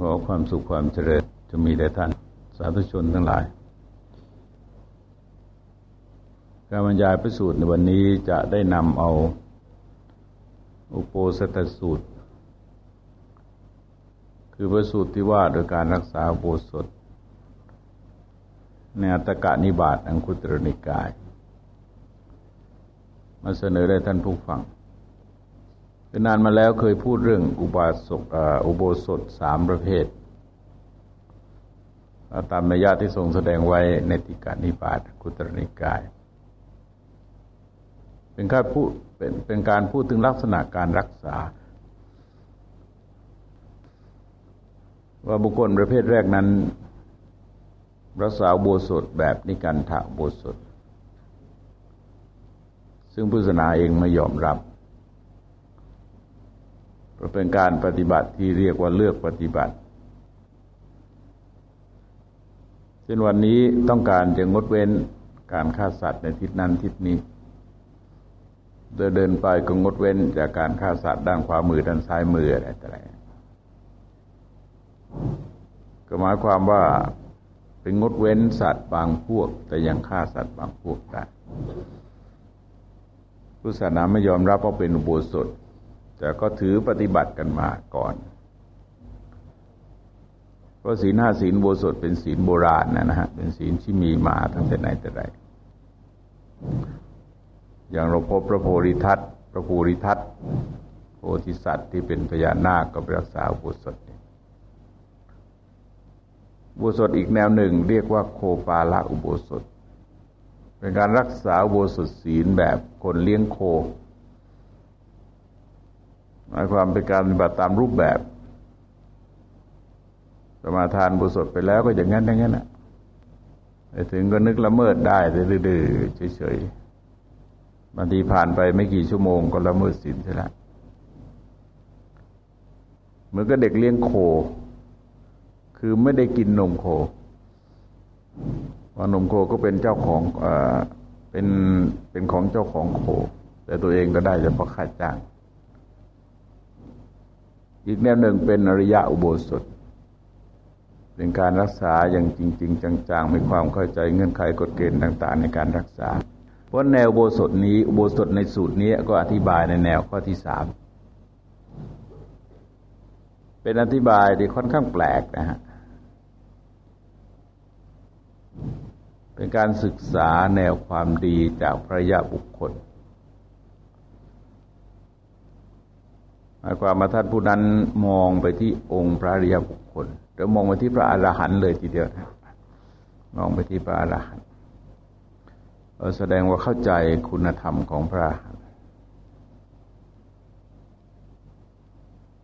ขอความสุขความเจริญจะมีแด่ท่านสาธุชนทั้งหลาย การบรรยายประสูตรในวันนี้จะได้นำเอาอุโปสถสูตร คือประสูตรที่ว่าโดยการรักษาโบสถในอัตกะนิบาตอังคุตรนิกาย มาเสนอได้ท่านผู้ฟัง เป็นนานมาแล้วเคยพูดเรื่องอุบาสกอุโบสถสามประเภท ตามนัยยะที่ทรงแสดงไว้ในติกานิบาตคุตรนิกาย เป็นการพูดเป็นเป็นการพูดถึงลักษณะการรักษา ว่าบุคคลประเภทแรกนั้น รักษาโบสถแบบนิกันถะโบสถ ซึ่งพุทธศาสนาเองไม่ยอมรับ เพราะเป็นการปฏิบัติที่เรียกว่าเลือกปฏิบัติเช่นวันนี้ต้องการจะงดเว้นการฆ่าสัตว์ในทิศนั้นทิศนี้เดินเดินไปก็งดเว้นจากการฆ่าสัตว์ด้านขวามือด้านซ้ายมืออะไรต่ออะไรก็หมายความว่าเป็นงดเว้นสัตว์บางพวก แต่ยังฆ่าสัตว์บางพวกได้พุทธศาสนาไม่ยอมรับว่าเป็นอุโบสถ แต่ก็ถือปฏิบัติกันมาก่อน เพราะศีลห้าศีลโบสถเป็นศีลโบราณนะนะฮะ เป็นศีลที่มีมาตั้งแต่ไหนแต่ไร อย่างเราพบพระโพธิทัตพระโพธิทัตโพธิสัตว์ที่เป็นพญานาคก็รักษาโบสถอุโบสถอีกแนวหนึ่งเรียกว่าโคปาละอุโบสถ เป็นการรักษาอุโบสถศีลแบบคนเลี้ยงโค หมายความเป็นการปฏิบัติตามรูปแบบสมาทานบุสดไปแล้วก็อย่างนั้นอย่างนั้นนะไปถึงก็นึกละเมิดได้ดื้อๆเฉยๆบางทีผ่านไปไม่กี่ชั่วโมงก็ละเมิดศีลใช่ล้วเหมือนกับเด็กเลี้ยงโค คือไม่ได้กินนมโคว่านมโคก็เป็นเจ้าของเอ่อเป็นเป็นของเจ้าของโค แต่ตัวเองก็ได้เฉพาะค่าจ้าง อีกแนวหนึ่งเป็นอริยะอุโบสถ เป็นการรักษาอย่างจริง ๆ จังๆมีความเข้าใจเงื่อนไขกฎเกณฑ์ต่าง ๆ ในการรักษา เพราะแนวอุโบสถนี้อุโบสถในสูตรนี้ก็อธิบายในแนวข้อที่สามเป็นอธิบายที่ค่อนข้างแปลกนะฮะเป็นการศึกษาแนวความดีจากพระยาบุคคล หมายความมาท่านผู้นั้นมองไปที่องค์พระริยบุคคลหรือมองไปที่พระอรหันต์เลยทีเดียวนะมองไปที่พระอรหันต์แสดงว่าเข้าใจคุณธรรมของพระอรหันต์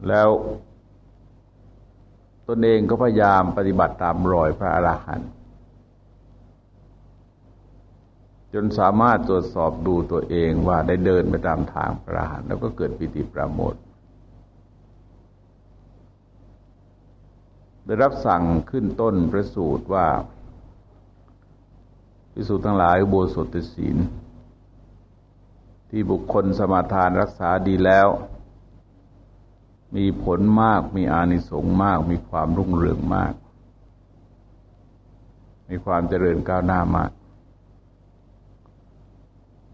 แล้วตนเองก็พยายามปฏิบัติตามรอยพระอรหันต์จนสามารถตรวจสอบดูตัวเองว่าได้เดินไปตามทางพระอรหันต์แล้วก็เกิดปิติปราโมท ได้รับสั่งขึ้นต้นประสูตรว่าพิสูจน์ทั้งหลายโบสถศีล ที่บุคคลสมาทานรักษาดีแล้ว มีผลมากมีอานิสงส์มาก มีความรุ่งเรืองมาก มีความเจริญก้าวหน้ามาก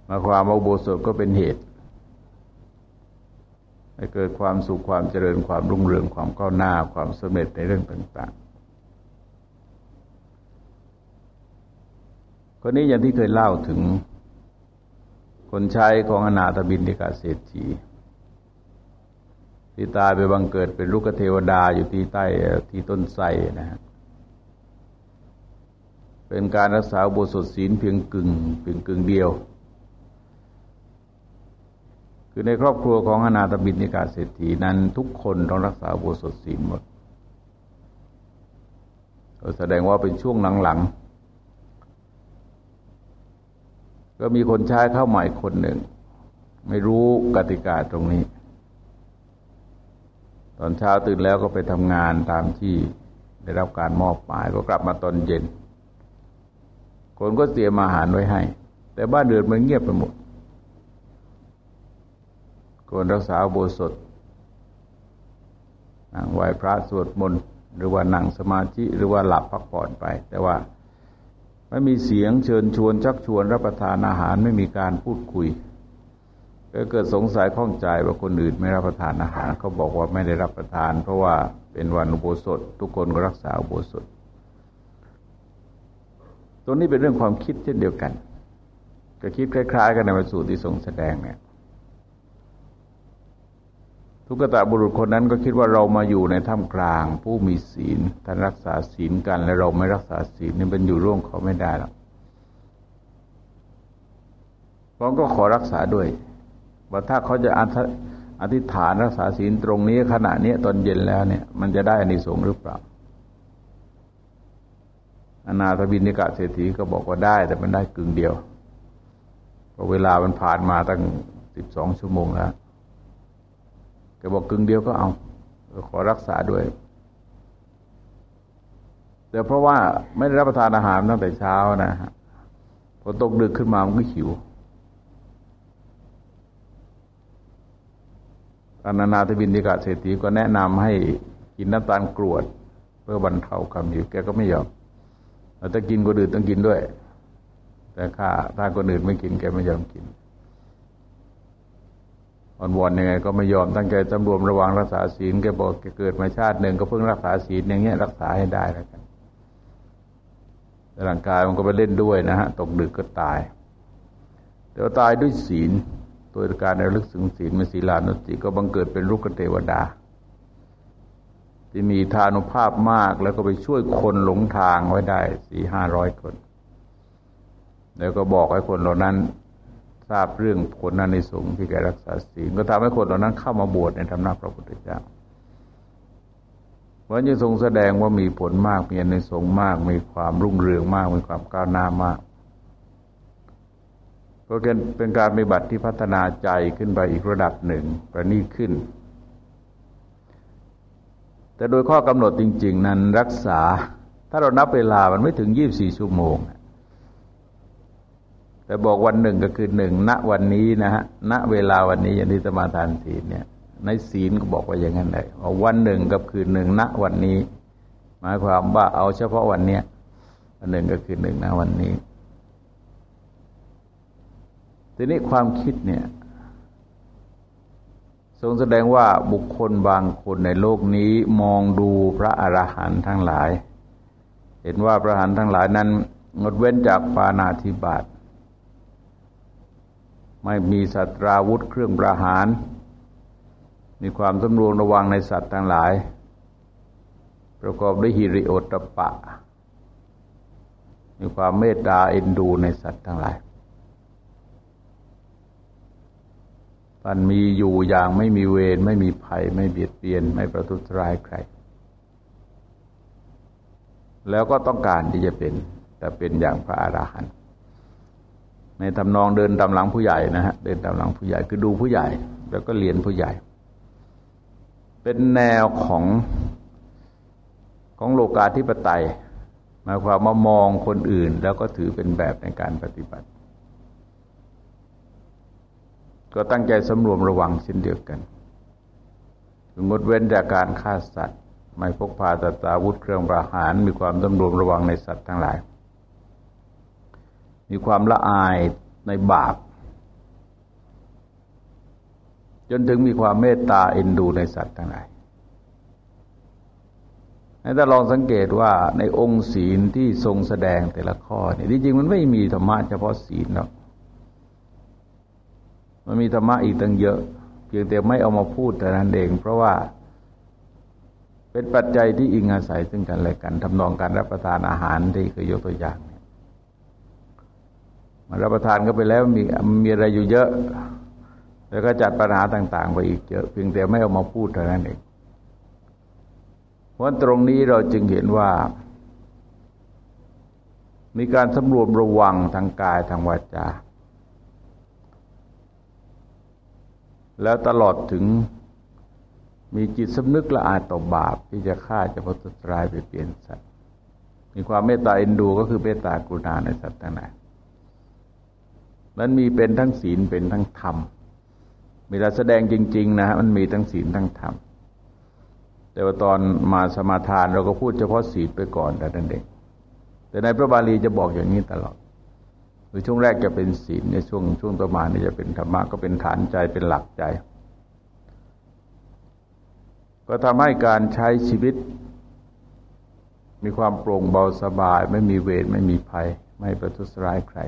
มาความว่าโบสถก็เป็นเหตุ เกิดความสุขความเจริญความรุ่งเรืองความก้าวหน้าความสำเร็จในเรื่องต่าง ๆ คนนี้อย่างที่เคยเล่าถึง คนใช้ของอนาถบินทิกาเศรษฐีที่ตายไปบังเกิดเป็นลูกเทวดาอยู่ที่ใต้ที่ต้นไทรนะฮะเป็นการรักษาบุสดศีลเพียงกึ่งเพียงกึ่งเดียว คือในครอบครัวของอนาถบินิกาเศรษฐีนั้นทุกคนต้องรักษาโบสถศีลหมดแสดงว่าเป็นช่วงหลังๆ ก็มีคนใช้เข้าใหม่คนหนึ่ง ไม่รู้กติกาตรงนี้ ตอนเช้าตื่นแล้วก็ไปทำงานตามที่ได้รับการมอบหมายก็กลับมาตอนเย็น คนก็เตรียมอาหารไว้ให้ แต่บ้านเดือดมันเงียบไปหมด ควรรักษาโบสถนั่งไหวพระสวดมนต์หรือว่านั่งสมาธิหรือว่าหลับพักผ่อนไป แต่ว่าไม่มีเสียงเชิญชวนชักชวนรับประทานอาหารไม่มีการพูดคุยก็เกิดสงสัยข้องใจว่าคนอื่นไม่รับประทานอาหารเขาบอกว่าไม่ได้รับประทาน เพราะว่าเป็นวันอุโบสถ ทุกคนก็รักษาอุโบสถตัวนี้เป็นเรื่องความคิดเช่นเดียวกัน ก็คิดคล้าย ๆ กันในวสูตรที่ทรงแสดงเนี่ย ทุกตะบุรุษคนนั้นก็คิดว่าเรามาอยู่ในถ้ำกลาง ผู้มีศีลท่านรักษาศีลกัน และเราไม่รักษาศีลนี่เป็นอยู่ร่วมเขาไม่ได้หรอกเราก็ขอรักษาด้วยว่าถ้าเขาจะอธิษฐานรักษาศีลตรงนี้ขณะนี้ตอนเย็นแล้วเนี่ย มันจะได้อานิสงส์หรือเปล่าอนาถบินิกะเศรษฐีก็บอกว่าได้ แต่มันได้กึ่งเดียวเพราะเวลามันผ่านมาตั้งสิบสองชั่วโมงแล้ว แกบอกกึ่งเดียวก็เอาขอรักษาด้วยแต่เพราะว่าไม่ได้รับประทานอาหารตั้งแต่เช้านะฮะพอตกดึกขึ้นมามันก็หิวอนานาถบินดิกาเศรษฐีก็แนะนำให้กินน้ำตาลกรวด เพื่อบรรเทาความหิวแกก็ไม่ยอมถ้ากินคนอื่นต้องกินด้วย แต่ข้าถ้าคนอื่นไม่กินแกไม่ยอมกิน อ่อนวอนยังไงก็ไม่ยอมตั้งใจจำรวมระวังรักษาศีลแกบอกแกเกิดมาชาติหนึ่งก็เพิ่งรักษาศีลอย่างเงี้ยรักษาให้ได้แล้วกันร่างกายมันก็ไปเล่นด้วยนะฮะตกดึกก็ตายแต่ว่าตายด้วยศีลตัวการระลึกถึงศีลมีศีลานุสติก็บังเกิดเป็นลูกเทวดา ที่มีทานุภาพมากแล้วก็ไปช่วยคนหลงทางไว้ได้สี่ห้าร้อยคน แล้วก็บอกให้คนเหล่านั้น ทราบเรื่องผลนันในสงฆ์ที่แกรักษาศีลก็ทำให้คนเหล่านั้นเข้ามาบวชในธรรมนาพระพุทธเจ้าวันยังทรงแสดงว่ามีผลมากมีในสงฆ์มาก มีความรุ่งเรืองมาก มีความก้าวหน้ามากก็เป็นการปฏิบัติที่พัฒนาใจขึ้นไปอีกระดับหนึ่งประณีขึ้น แต่โดยข้อกำหนดจริง ๆ นั้นรักษา ถ้าเรานับเวลามันไม่ถึงยี่บสี่ชั่วโมง แต่บอกวันหนึ่งก็คือหนึ่งณวันนี้นะฮะณเวลาวันนี้อย่างที่สมาทานศีลเนี่ย ในศีลก็บอกว่าอย่างนั้นเลยวันหนึ่งกับคืนหนึ่งณวันนี้ หมายความว่าเอาเฉพาะวันเนี้ยวันหนึ่งก็คือหนึ่งณวันนี้ ทีนี้ความคิดเนี่ยทรงแสดงว่าบุคคลบางคนในโลกนี้มองดูพระอรหันต์ทั้งหลาย เห็นว่าพระอรหันต์ทั้งหลายนั้นงดเว้นจากปานาธิบาต ไม่มีสัตราวุธเครื่องประหาร มีความสำรวมระวังในสัตว์ทั้งหลาย ประกอบด้วยฮิริโอตปะ มีความเมตตาเอ็นดูในสัตว์ทั้งหลายมันมีอยู่อย่างไม่มีเวรไม่มีภัย ไม่เบียดเบียน ไม่ประทุษร้ายใคร แล้วก็ต้องการที่จะเป็น แต่เป็นอย่างพระอาราหันต์ ในทำนองเดินตามหลังผู้ใหญ่นะฮะเดินตามหลังผู้ใหญ่คือดูผู้ใหญ่ แล้วก็เรียนผู้ใหญ่ เป็นแนวของของโลกาธิปไตยหมายความว่ามองคนอื่น แล้วก็ถือเป็นแบบในการปฏิบัติ ก็ตั้งใจสำรวมระวังสิ้นเดียวกันงดเว้นจากการฆ่าสัตว์ ไม่พกพาตัตาวุธเครื่องประหาร มีความสำรวมระวังในสัตว์ทั้งหลาย มีความละอายในบาป จนถึงมีความเมตตาเอ็นดูในสัตว์ทั้งหลายให้ถ้าลองสังเกตว่าในองค์ศีลที่ทรงแสดงแต่ละข้อเนี่ยที่จริงมันไม่มีธรรมะเฉพาะศีลหรอก มันมีธรรมะอีกตั้งเยอะ เพียงแต่ไม่เอามาพูดแต่นั้นเอง เพราะว่า เป็นปัจจัยที่อิงอาศัยซึ่งกันและกันทำนองการรับประทานอาหารที่เคยยกตัวอย่าง มารับประทานก็ไปแล้วมีมีอะไรอยู่เยอะ แล้วก็จัดปัญหาต่าง ๆ ไปอีกเยอะเพียงแต่ไม่เอามาพูดเท่านั้นเองเพราะตรงนี้เราจึงเห็นว่า มีการสำรวมระวังทางกายทางวาจาแล้วตลอดถึงมีจิตสำนึกละอายต่อบาปที่จะฆ่าจะพุทธรายไปเปลี่ยนสัตว์ มีความเมตตาเอ็นดูก็คือเมตตากรุณาในสัตว์ทั้งหลาย มันมีเป็นทั้งศีลเป็นทั้งธรรมมีการแสดงจริง ๆ นะฮะมันมีทั้งศีลทั้งธรรมแต่ว่าตอนมาสมาทานเราก็พูดเฉพาะศีลไปก่อนแต่นั้นเองแต่ในพระบาลีจะบอกอย่างนี้ตลอดคือช่วงแรกจะเป็นศีลในช่วงช่วงต่อมานี่จะเป็นธรรมะก็เป็นฐานใจเป็นหลักใจ ก็ทำให้การใช้ชีวิต มีความโปร่งเบาสบาย ไม่มีเวรไม่มีภัย ไม่ประทุษร้ายใคร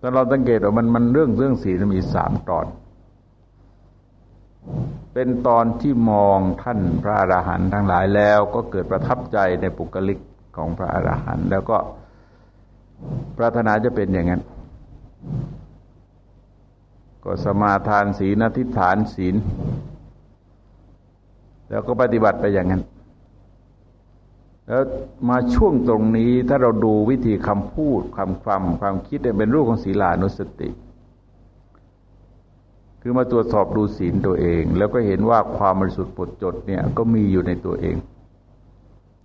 แต่เราสังเกตว่ามันมันเรื่องเรื่องศีลมีสามตอน เป็นตอนที่มองท่านพระอราหันต์ทั้งหลายแล้ว ก็เกิดประทับใจในปุกลิกของพระอราหันต์แล้วก็ปรารถนาจะเป็นอย่างนั้น ก็สมาทานศีลอธิษฐานศีล แล้วก็ปฏิบัติไปอย่างนั้น แล้วมาช่วงตรงนี้ถ้าเราดูวิธีคำพูดคำความความคิดเป็นรูปของศีลานุสติ คือมาตรวจสอบดูศีลตัวเอง แล้วก็เห็นว่าความบริสุทธิ์ปดจดเนี่ยก็มีอยู่ในตัวเอง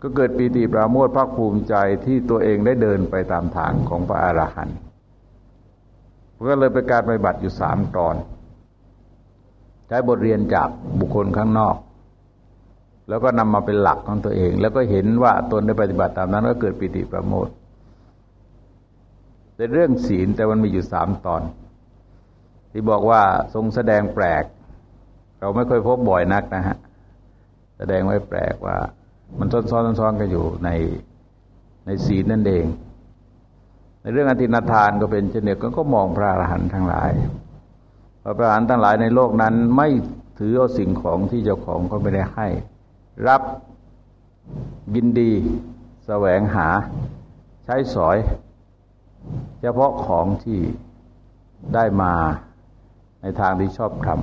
ก็เกิดปีติปราโมทภาคภูมิใจที่ตัวเองได้เดินไปตามทางของพระอรหันต์ก็เลยเป็นการปฏิบัติอยู่สามตอน ใช้บทเรียนจากบุคคลข้างนอก แล้วก็นำมาเป็นหลักของตัวเอง แล้วก็เห็นว่าตนได้ปฏิบัติตามนั้นก็เกิดปิติประโมทเป็นเรื่องศีลแต่มันมีอยู่สามตอน ที่บอกว่าทรงแสดงแปลก เราไม่ค่อยพบบ่อยนักนะฮะ แสดงไว้แปลกว่า มันซ้อนๆซ้อนกันอยู่ในในศีลนั่นเอง ในเรื่องอธินาทานก็เป็นเช่นเดียวกันก็มองพระอรหันต์ทั้งหลายพระอรหันต์ทั้งหลายในโลกนั้นไม่ถือเอาสิ่งของที่เจ้าของเขาไม่ได้ให้ รับยินดีแสวงหาใช้สอย เฉพาะของที่ได้มาในทางที่ชอบทำ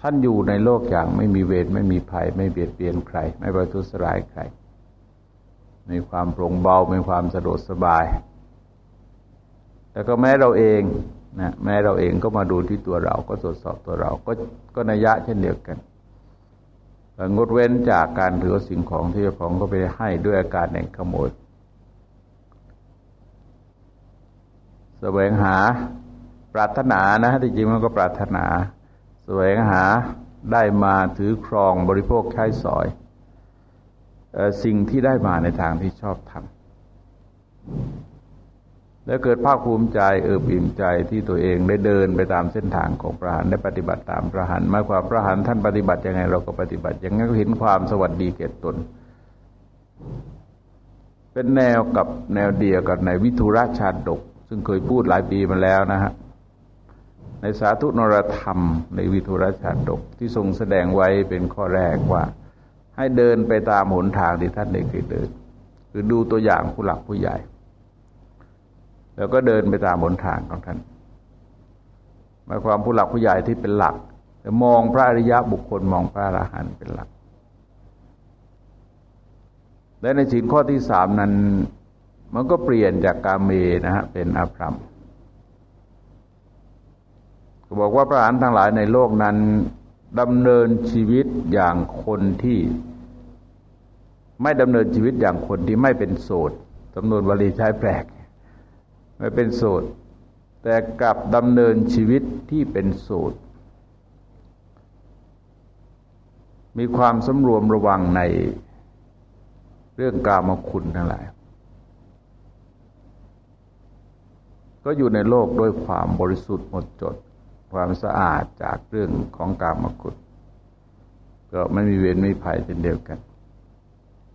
ท่านอยู่ในโลกอย่างไม่มีเวรไม่มีภัย ไม่เบียดเบียนใคร ไม่ประทุษร้ายใคร มีความโปร่งเบา มีความสะดวกสบายแต่ก็แม้เราเอง นะแม้เราเองก็มาดูที่ตัวเราก็ตรวจสอบตัวเรา ก็ก็นัยยะเช่นเดียวกันงดเว้นจากการถือสิ่งของที่เจ้าของก็ไปให้ด้วยอาการแห่งขโมยแสวงหาปรารถนานะที่จริงมันก็ปรารถนา แสวงหาได้มาถือครองบริโภคใช้สอยสิ่งที่ได้มาในทางที่ชอบทำ แล้วเกิดภาคภูมิใจเอิบอิ่มใจที่ตัวเองได้เดินไปตามเส้นทางของพระหันได้ปฏิบัติตามพระหันมายควาพระหันท่านปฏิบัติยังไง เราก็ปฏิบัติอย่างนั้นก็เห็นความสวัสดีเกิดตน เป็นแนวกับแนวเดียวกับในวิทุราชาดก ซึ่งเคยพูดหลายปีมาแล้วนะฮะในสาธุนรธรรม ในวิทุราชาดกที่ทรงแสดงไว้เป็นข้อแรกว่า ให้เดินไปตามหนทางที่ท่านได้เคยเดิน คือดูตัวอย่างผู้หลักผู้ใหญ่ แล้วก็เดินไปตามบนทางของท่านหมายความผู้หลักผู้ใหญ่ที่เป็นหลักแต่มองพระอริยะบุคคลมองพระอรหันต์เป็นหลัก และในสินข้อที่สามนั้น มันก็เปลี่ยนจากกาเมนะฮะเป็นอาพรมก็บอกว่าพระอรหันต์ทั้งหลายในโลกนั้นดำเนินชีวิตอย่างคนที่ ไม่ดำเนินชีวิตอย่างคนที่ไม่เป็นโสดจำนวนวลีใช้แปลก ไม่เป็นโสด แต่กลับดำเนินชีวิตที่เป็นโสด มีความสำรวมระวังในเรื่องกามคุณทั้งหลาย ก็อยู่ในโลกด้วยความบริสุทธิ์หมดจด ความสะอาดจากเรื่องของกามคุณ ก็ไม่มีเวรไม่ภัยเช่นเดียวกัน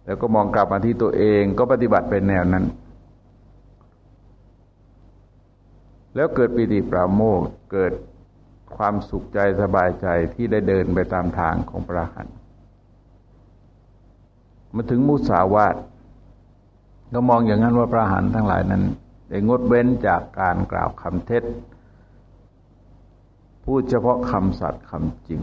แล้วก็มองกลับมาที่ตัวเองก็ปฏิบัติเป็นแนวนั้น แล้วเกิดปิติปราโมทเกิดความสุขใจสบายใจที่ได้เดินไปตามทางของพระหันมาถึงมุสาวาทก็มองอย่างนั้นว่าพระหันทั้งหลายนั้นได้งดเว้นจากการกล่าวคำเท็จ พูดเฉพาะคำสัตย์คำจริง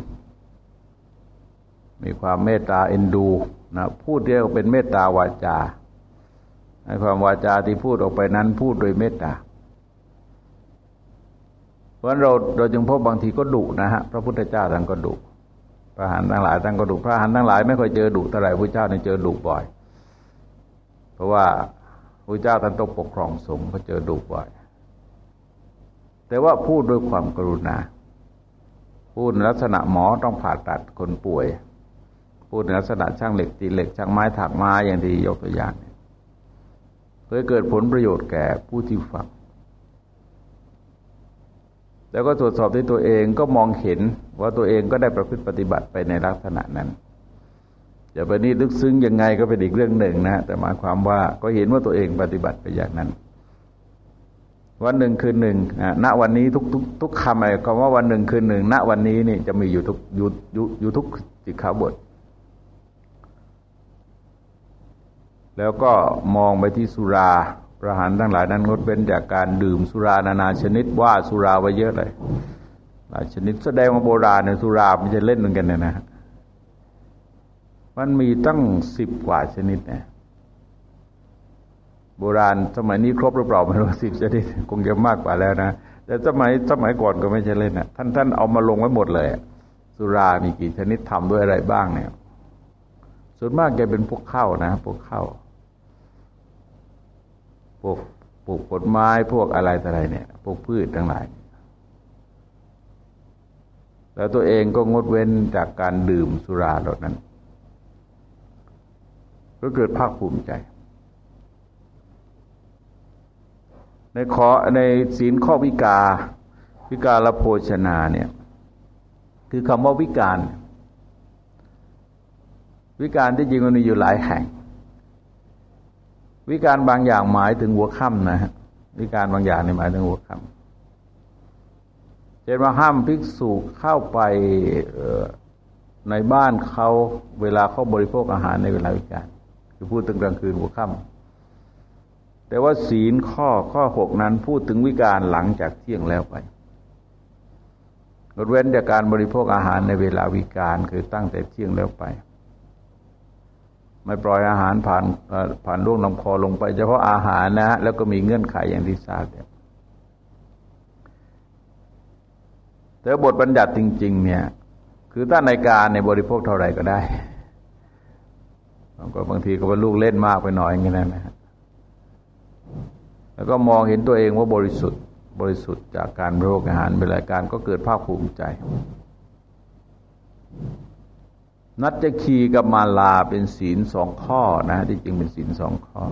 มีความเมตตาเอ็นดูนะพูดเรียกเป็นเมตตาวาจาในความวาจาที่พูดออกไปนั้นพูดโดยเมตตา เพราะเราเราจึงพบบางทีก็ดุนะฮะพระพุทธเจ้าท่านก็ดุพระหันทั้งหลายท่านก็ดุพระหันทั้งหลายไม่ค่อยเจอดุเท่าไหร่พระเจ้าเนี่ยเจอดุบ่อย เพราะว่าพระเจ้าท่านต้องปกครองสงฆ์ก็เจอดุบ่อย แต่ว่าพูดด้วยความกรุณา พูดลักษณะหมอต้องผ่าตัดคนป่วย พูดลักษณะช่างเหล็กตีเหล็กช่างไม้ถักไม้อย่างที่ยกตัวอย่างเพื่อเกิดผลประโยชน์แก่ผู้ที่ฟัง แล้วก็ตรวจสอบด้วยตัวเองก็มองเห็นว่าตัวเองก็ได้ประพฤติปฏิบัติไปในลักษณะนั้นจะไปนี่ลึกซึ้งยังไงก็เป็นอีกเรื่องหนึ่งนะแต่หมายความว่าก็เห็นว่าตัวเองปฏิบัติไปอย่างนั้น วันหนึ่งคืนหนึ่งณวันนี้ทุกทุกทุกคำอะไรคำว่าวันหนึ่งคืนหนึ่งณวันนี้นี่จะมีอยู่ทุกอยู่อยู่อยู่ทุกจิตขาบท แล้วก็มองไปที่สุรา ประหารทั้งหลายนั้นงดเว้นจากการดื่มสุรานานาชนิดว่าสุราไว้เยอะเลยหลายชนิดแสดงว่าโบราณเนี่ยสุรามันจะเล่นเหมือนกันเนี่ยนะมันมีตั้งสิบกว่าชนิดเนี่ยโบราณสมัยนี้ครบหรือเปล่าไม่รู้สิบชนิดคงจะมากกว่าแล้วนะแต่สมัยสมัยก่อนก็ไม่ใช่เล่นนะท่านท่านเอามาลงไว้หมดเลย สุรามีกี่ชนิดทำด้วยอะไรบ้างเนี่ย ส่วนมากแกเป็นพวกข้าวนะพวกข้าว วกปลูกผลไม้พวกอะไรต่ออะไรเนี่ยพวกพืชทั้งหลาย แล้วตัวเองก็งดเว้นจากการดื่มสุราเหล่านั้น ก็เกิดภาคภูมิใจ ในขอในศีลข้อวิกา วิกาลโภชนาเนี่ย คือคำว่าวิการ วิการที่จริงมันมีอยู่หลายแห่ง วิการบางอย่างหมายถึงหัวค่ำนะฮะวิการบางอย่างในหมายถึงหัวค่ำเช่นว่าห้ามภิกษุเข้าไปในบ้านเขาเวลาเขาบริโภคอาหารในเวลาวิการคือพูดถึงกลางคืนหัวค่ำแต่ว่าศีลข้อข้อหกนั้นพูดถึงวิการหลังจากเที่ยงแล้วไปงดเว้นจากการบริโภคอาหารในเวลาวิการคือตั้งแต่เที่ยงแล้วไป ไม่ปล่อยอาหารผ่านผ่านร่วงลำคอลงไป เฉพาะอาหารนะ แล้วก็มีเงื่อนไขอย่างที่ทราบเนี่ยแต่บทบัญญัติจริง ๆ เนี่ย คือถ้าในการในบริโภคเท่าไหร่ก็ได้ก็บางทีก็เป็นลูกเล่นมากไปหน่อยอย่างนี้นะฮะแล้วก็มองเห็นตัวเองว่าบริสุทธิ์ บริสุทธิ์จากการบริโภคอาหารเป็นรายการก็เกิดภาคภูมิใจ นัตจะคีกับมาลาเป็นศีลสองข้อนะที่จริงเป็นศีลสองข้อ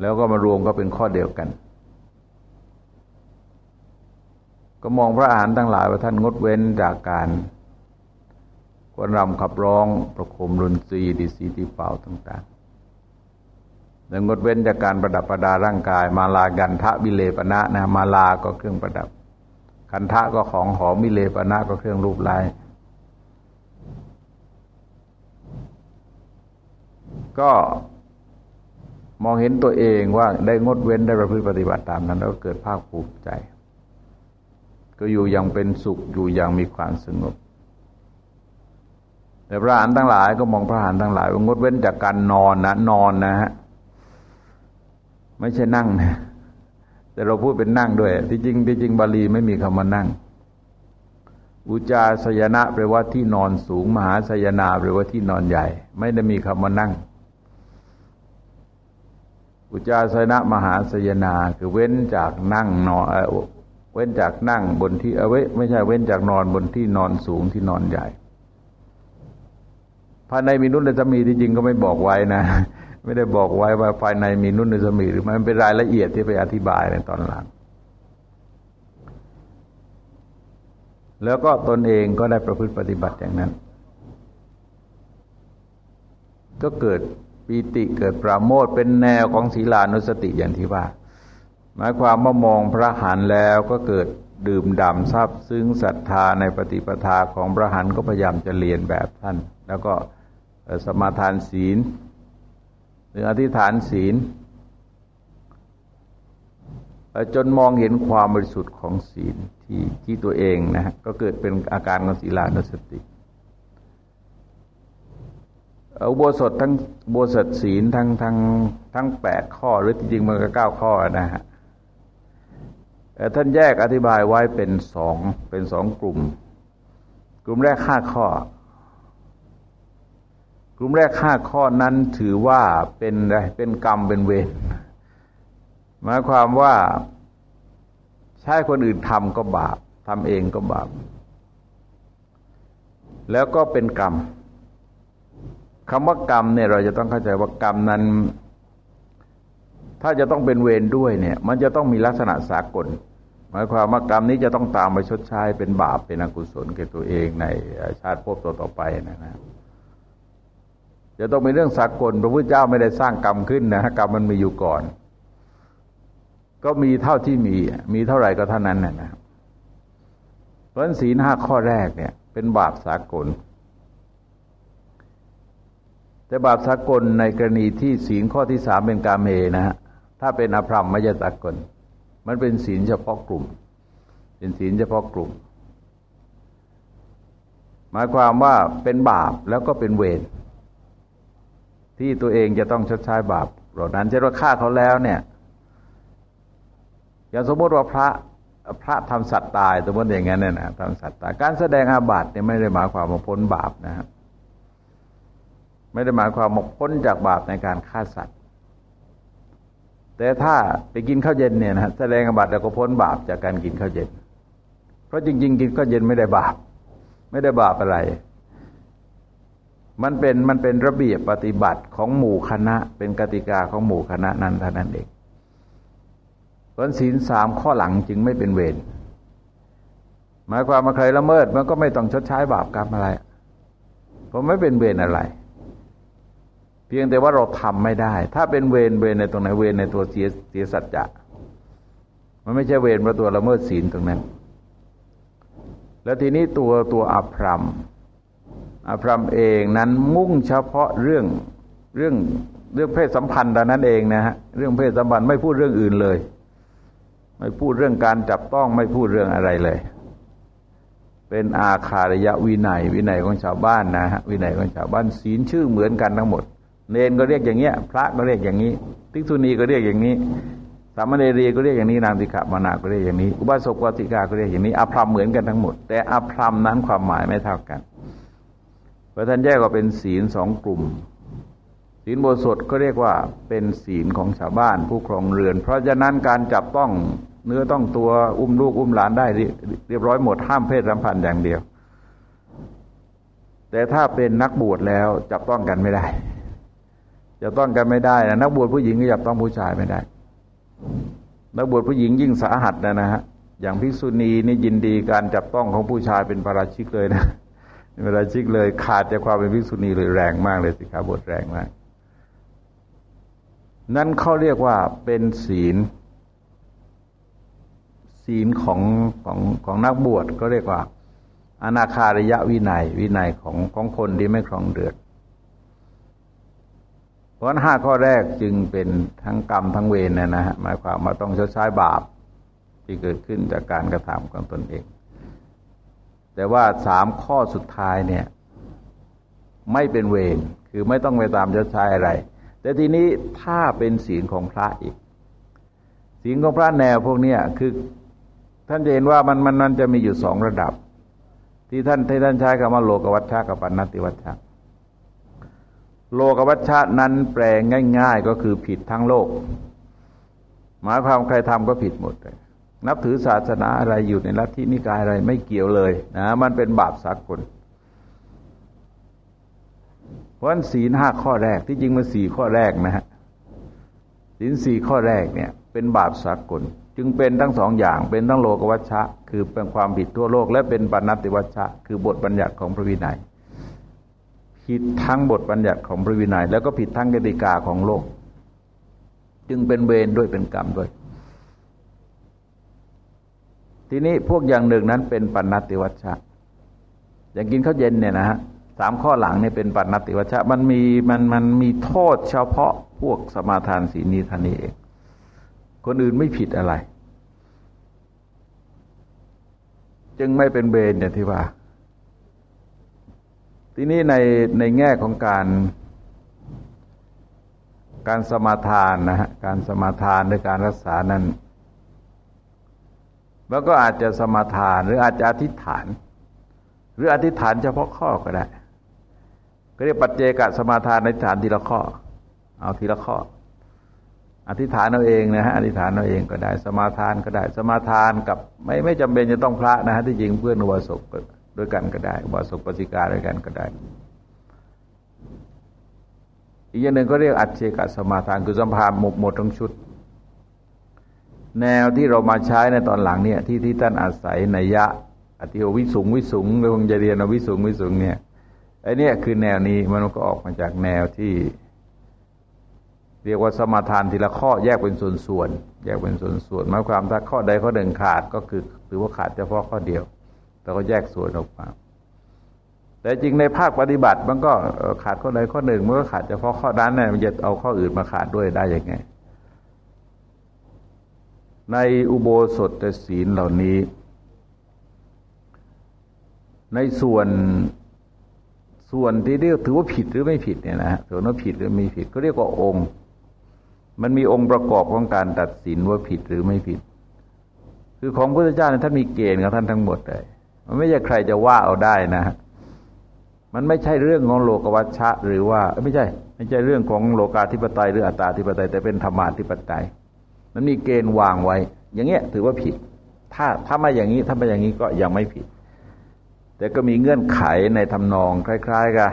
แล้วก็มารวมก็เป็นข้อเดียวกัน ก็มองพระอรหันต์ทั้งหลายว่าท่านงดเว้นจากการการฟ้อนรำขับร้องประโคมดนตรีดีดสีตีเป่าต่างๆแล้วงดเว้นจากการประดับประดาร่างกาย มาลาคันธะวิเลปนะนะมาลาก็เครื่องประดับคันธะก็ของหอมวิเลปนะก็เครื่องลูบไล้ ก็มองเห็นตัวเองว่าได้งดเว้นได้ประพฤติปฏิบัติตามนั้น แล้วก็เกิดภาคภูมิใจ ก็อยู่อย่างเป็นสุขอยู่อย่างมีความสงบแต่พระหานทั้งหลายก็มองพระหานทั้งหลายว่างดเว้นจากการนอนนะนอนนะฮะไม่ใช่นั่งนะแต่เราพูดเป็นนั่งด้วย ที่จริงที่จริงบาลีไม่มีคำว่านั่ง อุจาสยนะแปลว่าที่นอนสูง มหาสยนาแปลว่าที่นอนใหญ่ ไม่ได้มีคำว่านั่ง อุจาสนะมหาสยนาคือเว้นจากนั่งนอนเว้นจากนั่งบนที่เอาไว้ไม่ใช่เว้นจากนอนบนที่นอนสูงที่นอนใหญ่ภายในมีนุ่นจะมีที่จริงก็ไม่บอกไว้นะ ไม่ได้บอกไว้ว่าภายในมีนุ่นจะมีหรือไมันเป็นรายละเอียดที่ไปอธิบายในตอนหลัง แล้วก็ตนเองก็ได้ประพฤติปฏิบัติอย่างนั้น ก็เกิดปีติเกิดปราโมทเป็นแนวของศีลานุสติอย่างที่ว่า หมายความว่ามองพระหันแล้วก็เกิดดื่มด่ำทราบซึ้งศรัทธาในปฏิปทาของพระหันก็พยายามจะเรียนแบบท่าน แล้วก็สมาทานศีลหรืออธิษฐานศีล จนมองเห็นความบริสุทธิ์ของศีลที่ที่ตัวเองนะฮะก็เกิดเป็นอาการของศีลานุสติอุโบสถทั้งอุโบสถศีลทั้งทั้งทั้งแปดข้อหรือจริงๆมันก็เก้าข้อนะฮะท่านแยกอธิบายไว้เป็นสองเป็นสองกลุ่ม กลุ่มแรกห้าข้อ กลุ่มแรกห้าข้อนั้นถือว่าเป็นอะไรเป็นกรรมเป็นเวร หมายความว่าใช้คนอื่นทำก็บาปทำเองก็บาป แล้วก็เป็นกรรมคำว่ากรรมเนี่ยเราจะต้องเข้าใจว่ากรรมนั้น ถ้าจะต้องเป็นเวรด้วยเนี่ย มันจะต้องมีลักษณะสากล หมายความว่ากรรมนี้จะต้องตามไปชดใช้เป็นบาปเป็นอกุศลแก่ตัวเองในชาติภพต่อต่อไปนะครับจะต้องเป็นเรื่องสากลพระพุทธเจ้าไม่ได้สร้างกรรมขึ้นนะกรรมมันมีอยู่ก่อน ก็มีเท่าที่มี มีเท่าไหร่ก็เท่านั้นนะเพราะฉน์ศีลห้าข้อแรกเนี่ย เป็นบาปสากล แต่บาปสากลในกรณีที่ศีลข้อที่สามเป็นกาเมนะฮะถ้าเป็นอภรรมไม่ใช่สากล มันเป็นศีลเฉพาะกลุ่ม เป็นศีลเฉพาะกลุ่ม หมายความว่าเป็นบาปแล้วก็เป็นเวรที่ตัวเองจะต้องชดใช้บาปเหล่านั้นเช่นว่าฆ่าเขาแล้วเนี่ย อย่างสมมติว่าพระพระทำสัตว์ตายสมมติอย่างนั้นเนี่ยนะทำสัตว์ตายการแสดงอาบัติเนี่ยไม่ได้หมายความว่าพ้นบาปนะครับไม่ได้หมายความว่าพ้นจากบาปในการฆ่าสัตว์ แต่ถ้าไปกินข้าวเย็นเนี่ยนะแสดงอาบัติแล้วก็พ้นบาปจากการกินข้าวเย็น เพราะจริง ๆ กินข้าวเย็นไม่ได้บาป ไม่ได้บาปอะไร มันเป็นมันเป็นระเบียบปฏิบัติของหมู่คณะ เป็นกติกาของหมู่คณะนั้นเท่านั้นเอง ผลศีลสามข้อหลังจึงไม่เป็นเวรหมายความมาใครละเมิดมันก็ไม่ต้องชดใช้บาปกรรมอะไรเพราะไม่เป็นเวรอะไร เพียงแต่ว่าเราทำไม่ได้ ถ้าเป็นเวรเวรในตรงไหนเวรในตัวเสียเสียสัจจะมันไม่ใช่เวรเพราะตัวละเมิดศีลตรงนั้น แล้วทีนี้ตัวตัวอภรรมอภรรมเองนั้นมุ่งเฉพาะเรื่องเรื่องเรื่องเพศสัมพันธ์แต่นั้นเองนะฮะเรื่องเพศสัมพันธ์ไม่พูดเรื่องอื่นเลย ไม่พูดเรื่องการจับต้องไม่พูดเรื่องอะไรเลย เป็นอาคารยะวินัย วินัยของชาวบ้านนะฮะวินัยของชาวบ้านศีลชื่อเหมือนกันทั้งหมด เนนก็เรียกอย่างเงี้ย พระก็เรียกอย่างนี้ภิกษุณีก็เรียกอย่างนี้สามเณรีก็เรียกอย่างนี้นางติกะมานาก็เรียกอย่างนี้ อุบาสกวติกาก็เรียกอย่างนี้อภรรมเหมือนกันทั้งหมด แต่อภรรมนั้นความหมายไม่เท่ากันพระท่านแยกก็เป็นศีลสองกลุ่ม ศีลโบสถก็เรียกว่าเป็นศีลของชาวบ้านผู้ครองเรือน เพราะฉะนั้นการจับต้องเนื้อต้องตัวอุ้มลูกอุ้มหลานได้เรียบร้อยหมดห้ามเพศสัมพันธ์อย่างเดียว แต่ถ้าเป็นนักบวชแล้วจับต้องกันไม่ได้จะต้องกันไม่ได้นะนักบวชผู้หญิงก็จับต้องผู้ชายไม่ได้ นักบวชผู้หญิงยิ่งสาหัสนะนะฮะอย่างภิกษุณีนี่ยินดีการจับต้องของผู้ชายเป็นประราชิกเลยนะเวลาชิกเลยขาดจากความเป็นภิกษุณีเลยแรงมากเลยสิขาบทแรงมาก นั่นเขาเรียกว่าเป็นศีล ศีลของของของนักบวชก็เรียกว่า อนาคารยะวินัย วินัยของของคนที่ไม่ครองเดือดเพราะห้าข้อแรกจึงเป็นทั้งกรรมทั้งเวรนะนะฮะหมายความว่าต้องชดใช้บาปที่เกิดขึ้นจากการกระทำของตนเอง แต่ว่าสามข้อสุดท้ายเนี่ย ไม่เป็นเวรคือไม่ต้องไปตามจะใช้อะไร แต่ทีนี้ถ้าเป็นศีลของพระอีกศีลของพระแนวพวกนี้คือท่านจะเห็นว่ามันมันมันจะมีอยู่สองระดับ ที่ท่านที่ท่านใช้คำว่าโลกวัชชะกับปัญติวัชชะโลกวัชชะนั้นแปลง่าย ๆ ก็คือผิดทั้งโลก หมายความใครทำก็ผิดหมดเลยนับถือศาสนาอะไรอยู่ในลัทธินิกายอะไรไม่เกี่ยวเลยนะมันเป็นบาปสากล ราะฉะนั้นศีลห้าข้อแรกที่จริงมันสี่ข้อแรกนะฮะศีลสี่ข้อแรกเนี่ย เป็นบาปสากล จึงเป็นทั้งสองอย่างเป็นทั้งโลกวัชชะ คือเป็นความผิดทั่วโลก และเป็นปณติวัชชะ คือบทบัญญัติของพระวินัยผิดทั้งบทบัญญัติของพระวินัย แล้วก็ผิดทั้งกติกาของโลก จึงเป็นเวรด้วยเป็นกรรมด้วย ทีนี้พวกอย่างหนึ่งนั้นเป็นปัณติวัชชะ อย่างกินข้าวเย็นเนี่ยนะฮะ สามข้อหลังเนี่ยเป็นปัณติวัชชะมันมีมันมันมีโทษเฉพาะพวกสมาทานศีลนี้ท่านีเอง คนอื่นไม่ผิดอะไร จึงไม่เป็นเบนอย่างที่ว่า ทีนี้ในในแง่ของการการสมาทานนะฮะการสมาทานหรือการรักษานั้นแล้วก็อาจจะสมาทานหรืออาจจะอธิษฐาน หรืออธิษฐานเฉพาะข้อก็ได้ ก็เรียกปัจเจกสมาทานในฐานทีละข้อ เอาทีละข้อ อธิษฐานเอาเองนะฮะอธิษฐานเอาเองก็ได้ สมาทานก็ได้ สมาทานกับไม่ไม่จำเป็นจะต้องพระนะฮะที่จริงเพื่อนอุบาสกด้วยกันก็ได้อุบาสกปฏิกาด้วยกันก็ได้อีกอย่างหนึ่งก็เรียกอัจเชกสมาทานคือสัมภารหมดหมดทั้งชุด แนวที่เรามาใช้ในตอนหลังเนี่ยที่ที่ท่านอาศัยในยะอธิววิสุงวิสุงเราคงจะเรียนวิสุงวิสุงเนี่ย ไอ้นี่คือแนวนี้มันก็ออกมาจากแนวที่ เรียกว่าสมาทานทีละข้อแยกเป็นส่วนๆแยกเป็นส่วนๆหมายความถ้าข้อใดข้อหนึ่งขาดก็คือถือว่าขาดเฉพาะข้อเดียวแต่ก็แยกส่วนออกมา แต่จริงในภาคปฏิบัติมันก็ขาดข้อใดข้อหนึ่งมันก็ขาดเฉพาะข้อนั้นเนี่ยมันจะเอาข้ออื่นมาขาดด้วยได้ยังไง ในอุโบสถศีลเหล่านี้ ในส่วน ส่วนที่เรียกถือว่าผิดหรือไม่ผิดเนี่ยนะส่วนว่าผิดหรือไม่ผิดก็เรียกว่าองค์ มันมีองค์ประกอบของการตัดสินว่าผิดหรือไม่ผิด คือของพระเจ้าเนี่ยท่านมีเกณฑ์ของท่านทั้งหมดเลยมันไม่ใช่ใครจะว่าเอาได้นะ มันไม่ใช่เรื่องของโลกวัชชะ หรือว่าไม่ใช่ ไม่ใช่เรื่องของโลกาธิปไตยหรืออัตตาธิปไตย แต่เป็นธรรมาธิปไตย มันมีเกณฑ์วางไว้ อย่างเงี้ยถือว่าผิด ถ้าถ้ามาอย่างนี้ถ้ามาอย่างนี้ก็ยังไม่ผิด แต่ก็มีเงื่อนไขในทำนองคล้ายๆกับ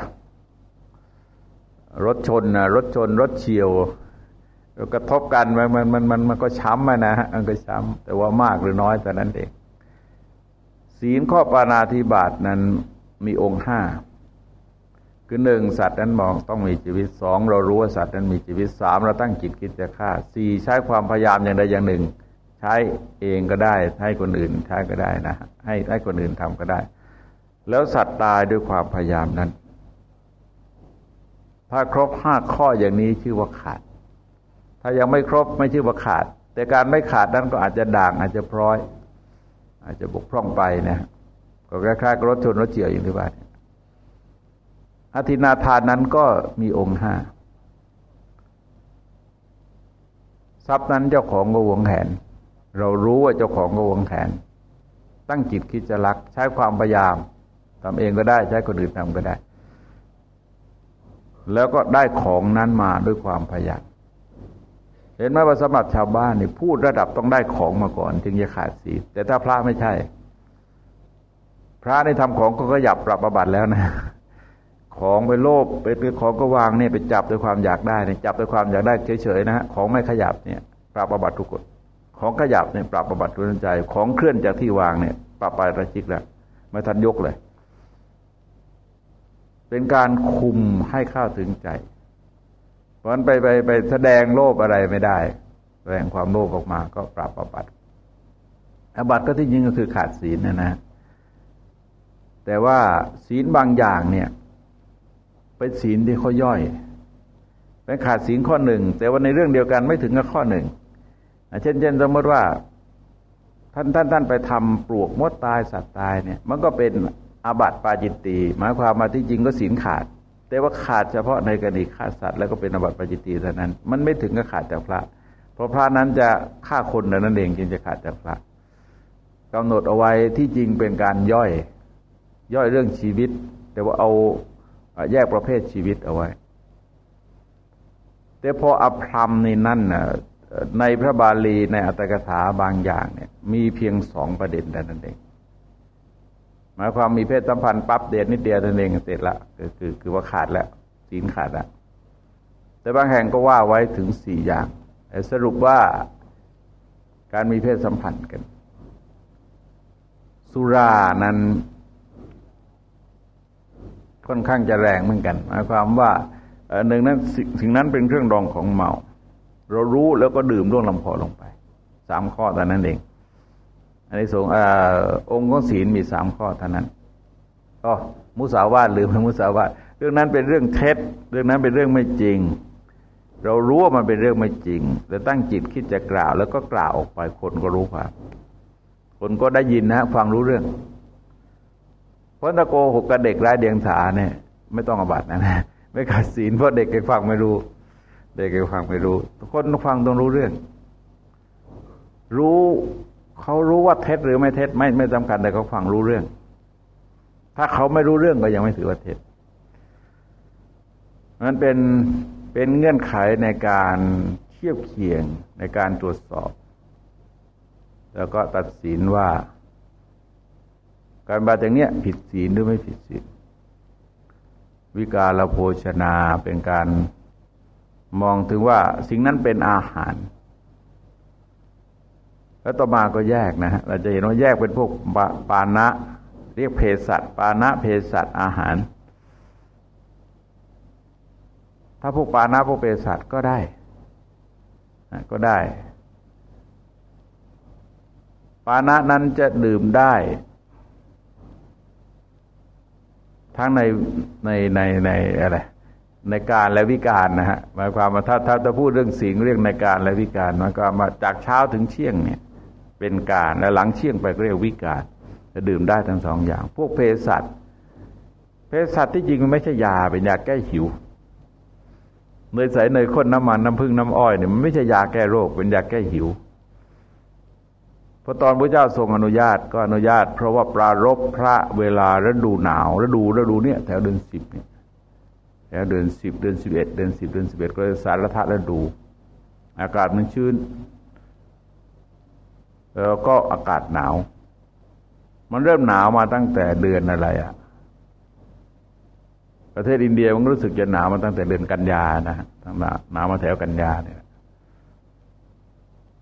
รถชนนะรถชน รถเฉียวกระทบกันมันมันมันมันมันก็ช้ำนะฮะมันก็ช้ำแต่ว่ามากหรือน้อยแต่นั้นเองศีลข้อปานาธิบาตนั้นมีองค์ห้าคือหนึ่งสัตว์นั้นมองต้องมีชีวิตสองเรารู้ว่าสัตว์นั้นมีชีวิตสามเราตั้งจิตคิดจะฆ่าสี่ใช้ความพยายามอย่างใดอย่างหนึ่ง ใช้เองก็ได้ ให้คนอื่นใช้ก็ได้นะ ให้ให้คนอื่นทำก็ได้ แล้วสัตว์ตายด้วยความพยายามนั้น ถ้าครบห้าข้ออย่างนี้ชื่อว่าขาด ถ้ายังไม่ครบไม่ชื่อว่าขาด แต่การไม่ขาดนั้นก็อาจจะด่างอาจจะพร้อย อาจจะบกพร่องไปนะก็คล้ายๆรถชนรถเฉียวอย่างที่ว่าอธินาทานนั้นก็มีองค์ห้าทรัพย์นั้นเจ้าของก็หวงแหน เรารู้ว่าเจ้าของก็หวงแหน ตั้งจิตคิดจะรัก ใช้ความพยายาม ทำเองก็ได้ใช้คนอื่นทำก็ได้ แล้วก็ได้ของนั้นมาด้วยความพยายามเห็นไหมว่าสมบัติชาวบ้านนี่พูดระดับต้องได้ของมาก่อนถึงจะขาดศีลแต่ถ้าพระไม่ใช่ พระในทำของก็ขยับปรับประบัติแล้วนะ ของไปโลภไปเป็นของก็วางเนี่ยไปจับด้วยความอยากได้เนี่ยจับด้วยความอยากได้เฉยๆนะฮะของไม่ขยับเนี่ย ปรับประบัติทุกคนของขยับเนี่ยปรับประบัติทุนใจ ของเคลื่อนจากที่วางเนี่ย ปรับไประชิกแล้วไม่ทันยกเลย เป็นการคุมให้เข้าถึงใจ เพราะนั้นไปไปไปแสดงโลภอะไรไม่ได้ แสดงความโลภออกมาก็ปรับประบัติอาบัติก็ที่จริงก็คือขาดศีลนะนะ แต่ว่าศีลบางอย่างเนี่ย เป็นศีลที่เขาย่อยเป็นขาดศีลข้อหนึ่ง แต่ว่าในเรื่องเดียวกันไม่ถึงกับข้อหนึ่งเช่นเช่นสมมติว่าท่านท่านท่านไปทำปลวกมดตายสัตว์ตายเนี่ย มันก็เป็น อาบัติปาจิตตีหมายความมาที่จริงก็ศีลขาด แต่ว่าขาดเฉพาะในกรณีฆ่าสัตว์แล้วก็เป็นอาบัติปาจิตีเท่านั้น มันไม่ถึงกับขาดจากพระ เพราะพระนั้นจะฆ่าคนนั่นเองจึงจะขาดจากพระกำหนดเอาไว้ที่จริงเป็นการย่อย ย่อยเรื่องชีวิต แต่ว่าเอาแยกประเภทชีวิตเอาไว้ แต่พออภรรมในนั่นน่ะในพระบาลีในอัตถกถาบางอย่างเนี่ยมีเพียงสองประเด็นแต่นั้นเอง หมายความมีเพศสัมพันธ์ปั๊บเดชนิดเดียวนั่นเองเสร็จละคือคือคือว่าขาดแล้วศีลขาดแล้วแต่บางแห่งก็ว่าไว้ถึงสี่อย่างสรุปว่าการมีเพศสัมพันธ์กัน สุรานั้น ค่อนข้างจะแรงเหมือนกันหมายความว่าหนึ่งนั้นสิ่งนั้นเป็นเครื่องดองของเมา เรารู้แล้วก็ดื่มร่วงลำคอลงไปสามข้อแต่นั้นเอง อันนี้สงองค์ของศีลมีสามข้อเท่านั้นก็มุสาวาทหรือไม่มุสาวาทเรื่องนั้นเป็นเรื่องเท็จ เรื่องนั้นเป็นเรื่องไม่จริง เรารู้ว่ามันเป็นเรื่องไม่จริง แต่ตั้งจิตคิดจะกล่าว แล้วก็กล่าวออกไปคนก็รู้ความคนก็ได้ยินนะฟังรู้เรื่องเพราะตะโกหกกับเด็กไร้เดียงสาเนี่ย ไม่ต้องอบัตนะนะไม่ขาดศีลเพราะเด็กเกฟังไม่รู้ เด็กเกฟังไม่รู้คนฟังต้องรู้เรื่อง รู้ เขารู้ว่าเท็จหรือไม่เท็จไม่ไม่สำคัญแต่เขาฟังรู้เรื่อง ถ้าเขาไม่รู้เรื่องก็ยังไม่ถือว่าเท็จมันเป็นเป็นเงื่อนไขในการเทียบเคียงในการตรวจสอบ แล้วก็ตัดสินว่า การบาดอย่างเนี้ยผิดศีลหรือไม่ผิดศีลวิกาลโภชนาเป็นการมองถึงว่าสิ่งนั้นเป็นอาหาร แล้วต่อมาก็แยกนะฮะเราจะเห็นว่าแยกเป็นพวกปานะ เรียกเภสัชปานะเภสัชอาหาร ถ้าพวกปานะพวกเภสัชก็ได้ก็ได้ ปานะนั้นจะดื่มได้ ทั้งในในในในอะไรในการและวิการนะฮะหมายความว่าถ้าถ้าจะพูดเรื่องสิ่งเรียกในการและวิการมันก็มาจากเช้าถึงเที่ยงเนี่ย เป็นการและหลังเที่ยงไปเรียกวิการจะดื่มได้ทั้งสองอย่าง พวกเภสัชเภสัชที่จริงมันไม่ใช่ยาเป็นยาแก้หิวเนยใสเนยข้นน้ำมันน้ำผึ้งน้ำอ้อยเนี่ยมันไม่ใช่ยาแก้โรค เป็นยาแก้หิวพอตอนพระเจ้าทรงอนุญาตก็อนุญาต เพราะว่าปรารบพระเวลาฤดูหนาวฤดูฤดูเนี่ยแถวเดือนสิบเนี่ยแถวเดือนสิบเดือนสิบเอ็ดเดือนสิบเดือนสิบเอ็ดก็สารทัฤดู อากาศมันชื้น แล้วก็อากาศหนาว มันเริ่มหนาวมาตั้งแต่เดือนอะไรอะ่ะ ประเทศอินเดียมันรู้สึกจะหนาวมาตั้งแต่เดือนกันยานะทั้งหนาวมาแถวกันยาเนี่ย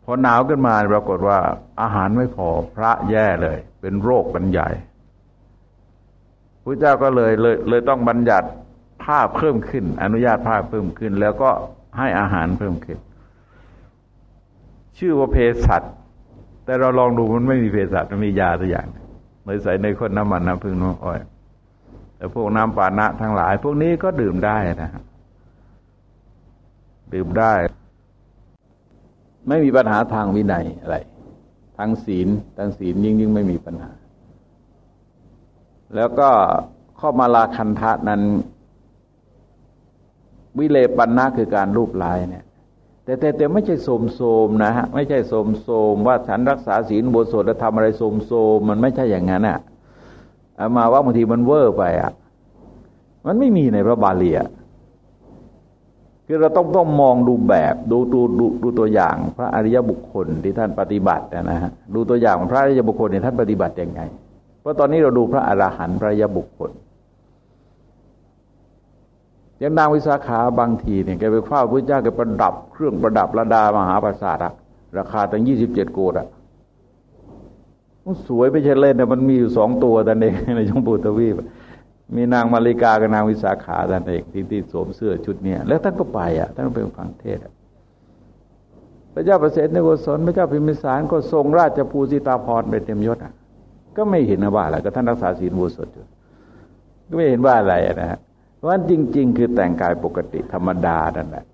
พอหนาวขึ้นมาปรากฏว่า อาหารไม่พอพระแย่เลย เป็นโรคกันใหญ่พระเจ้าก็เลยเลยเลยต้องบัญญัติผ้าเพิ่มขึ้น อนุญาตผ้าเพิ่มขึ้น แล้วก็ให้อาหารเพิ่มขึ้น ชื่อว่าเภสัช แต่เราลองดูมันไม่มีเภสัชมันมียาตัวอย่างเลยใส่ในคนน้ำมันน้ำพึ่งน้ำอ้อยแต่พวกน้ำปานะทั้งหลาย พวกนี้ก็ดื่มได้นะดื่มได้ ไม่มีปัญหาทางวินัยอะไรทางศีลทางศีลยิ่งยิ่งไม่มีปัญหา แล้วก็ข้อมาลาคันทะนั้น วิเลปันนะคือการรูปลายเนี่ย แต่แต่แต่ไม่ใช่โสมโสมนะฮะไม่ใช่โสมโสมว่าฉันรักษาศีลบทสวดแล้วทำอะไรโสมโสมมันไม่ใช่อย่างนั้นอะมาว่าบางทีมันเวอร์ไปอะมันไม่มีในพระบาลีอะคือเราต้องต้องมองดูแบบดูดูดูดูตัวอย่างพระอริยบุคคลที่ท่านปฏิบัตินะฮะดูตัวอย่างพระอริยบุคคลเนี่ยท่านปฏิบัติยังไง เพราะตอนนี้เราดูพระอรหันต์พระอริยบุคคล ยังนางวิสาขาบางทีเนี่ยแกไปเฝ้าพระเจ้าแกประดับเครื่องประดับระดามหาปราสาทอะราคาตั้งยี่สิบเจ็ดโกดอะสวยไปเช่นเล่นแต่มันมีอยู่สองตัวแต่เองในชมพูทวีปมีนางมาริกากับนางวิสาขาท่านเองที่ที่สวมเสื้อชุดเนี้ยแล้วท่านก็ไปอะท่านก็ไปฟังเทศพระเจ้าประเสริฐในโกศลพระเจ้าพิมิสารก็ทรงราชภูสิตาพรไปเต็มยศอะ ก็ไม่เห็นว่าอะไรก็ท่านรักษาศีลบูสดอยู่ก็ไม่เห็นว่าอะไรนะฮะ เพราะฉะนั้นจริง ๆ คือแต่งกายปกติธรรมดานั่นแหละ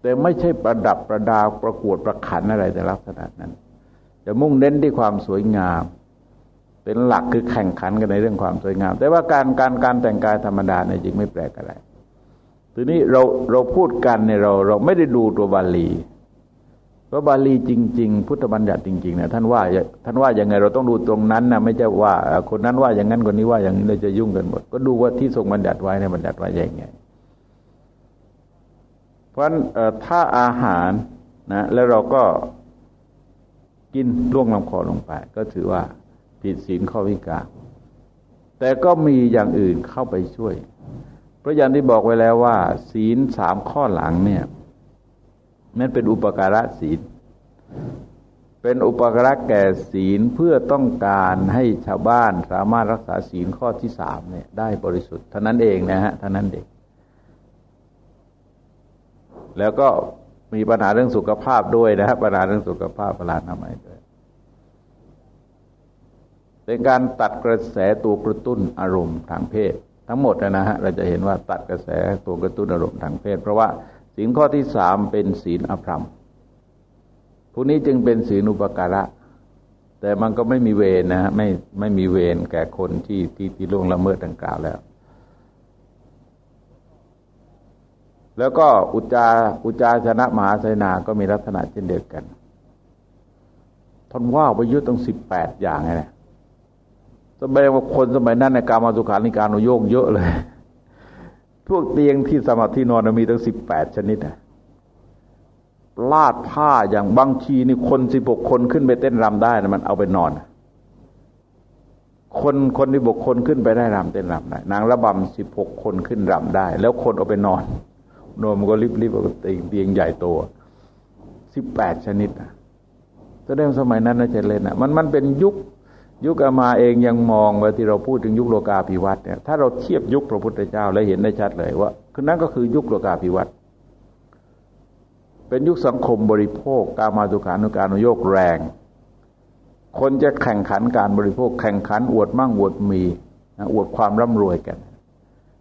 แต่ไม่ใช่ประดับประดาประกวดประขันอะไรแต่ลักษณะนั้น จะมุ่งเน้นที่ความสวยงาม เป็นหลักคือแข่งขันกันในเรื่องความสวยงาม แต่ว่าการการการแต่งกายธรรมดาเนี่ยจริงไม่แปลกอะไรทีนี้เราเราพูดกันเนี่ยเราเราไม่ได้ดูตัวบาลี พราะบาลีจริง ๆ พุทธบัญญัติจริงๆนะท่านว่าท่านว่าอย่างไงเราต้องดูตรงนั้นนะไม่ใช่ว่า คนนั้นว่าอย่างนั้นคนนี้ว่าอย่างนี้เราจะยุ่งกันหมด ก็ดูว่าที่ทรงบัญญัติไว้ในบัญญัติไว้อย่างไง เพราะฉะนั้นถ้าอาหารนะแล้วเราก็กินล่วงลำคอลงไป ก็ถือว่าผิดศีลข้อวิกาแต่ก็มีอย่างอื่นเข้าไปช่วย เพราะอย่างที่บอกไว้แล้วว่า ศีลสามข้อหลังเนี่ย นั่นเป็นอุปการะศีล เป็นอุปการะแก่ศีลเพื่อต้องการให้ชาวบ้านสามารถรักษาศีลข้อที่สามเนี่ยได้บริสุทธิ์เท่านั้นเองนะฮะเท่านั้นเองแล้วก็มีปัญหาเรื่องสุขภาพด้วยนะครับปัญหาเรื่องสุขภาพปลาทำไมด้วยเป็นการตัดกระแสตัวกระตุ้นอารมณ์ทางเพศ ทั้งหมดนะฮะเราจะเห็นว่าตัดกระแสตัวกระตุ้นอารมณ์ทางเพศ เพราะว่า ศีลข้อที่สามเป็นศีลอภรรมพวกนี้จึงเป็นศีลอุปการะ แต่มันก็ไม่มีเวรนะฮะไม่ไม่มีเวรแก่คนที่ที่ที่ล่วงละเมิดดังกล่าวแล้ว แล้วก็อุจาอุจาชนะมหาไสนาก็มีลักษณะเช่นเดียวกันท่านว่าประยุทธ์ตั้งสิบแปดอย่างไงสมัยว่าคนสมัยนั้นในการมาสุขานิการโยกเยอะเลย พวกเตียงที่สมาธินอนมีตั้งสิบแปดชนิดนะลาดผ้าอย่างบางทีนี่คนสิบหกคนขึ้นไปเต้นรำได้นะมันเอาไปนอน คนคนที่บกคนขึ้นไปได้รำเต้นรำได้นางระบำสิบหกคนขึ้นรำได้ แล้วคนเอาไปนอนนอนมันก็รีบๆเอาเตียงเตียงใหญ่โตสิบแปดชนิดนะแสดงสมัยนั้นนะเจริญนะมันมันเป็นยุค ยุคอามาเองยังมองว่าที่เราพูดถึงยุคโลกาภิวัตน์เนี่ยถ้าเราเทียบยุคพระพุทธเจ้าแล้วเห็นได้ชัดเลยว่าคือนั้นก็คือยุคโลกาภิวัตน์เป็นยุคสังคมบริโภคการมาสุขานุการนโยกแรง คนจะแข่งขันการบริโภค แข่งขันอวดมั่งอวดมีอวดความร่ำรวยกัน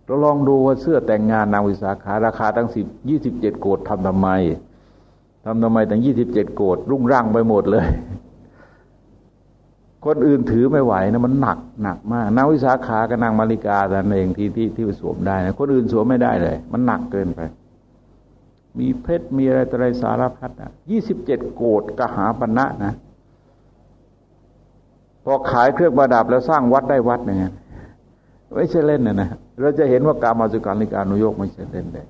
เราลองดูว่าเสื้อแต่งงานนางวิสาขาราคาตั้งสิบยี่สิบเจ็ดโกดทำทำไมทำทำไมตั้งยี่สิบเจ็ดโกดรุ่งร่างไปหมดเลย คนอื่นถือไม่ไหวนะมันหนักหนักมากนางวิสาขากับนางมาริกาแต่เองที่ที่ที่สวมได้นะคนอื่นสวมไม่ได้เลย มันหนักเกินไป มีเพชรมีอะไรอะไรสารพัดอะยี่สิบเจ็ดโกดกหาปณะนะ พอขายเครื่องประดับแล้วสร้างวัดได้วัดเนี่ยไม่ใช่เล่นนะนะเราจะเห็นว่าการมาสุการนิการนุโยกไม่ใช่เล่นได้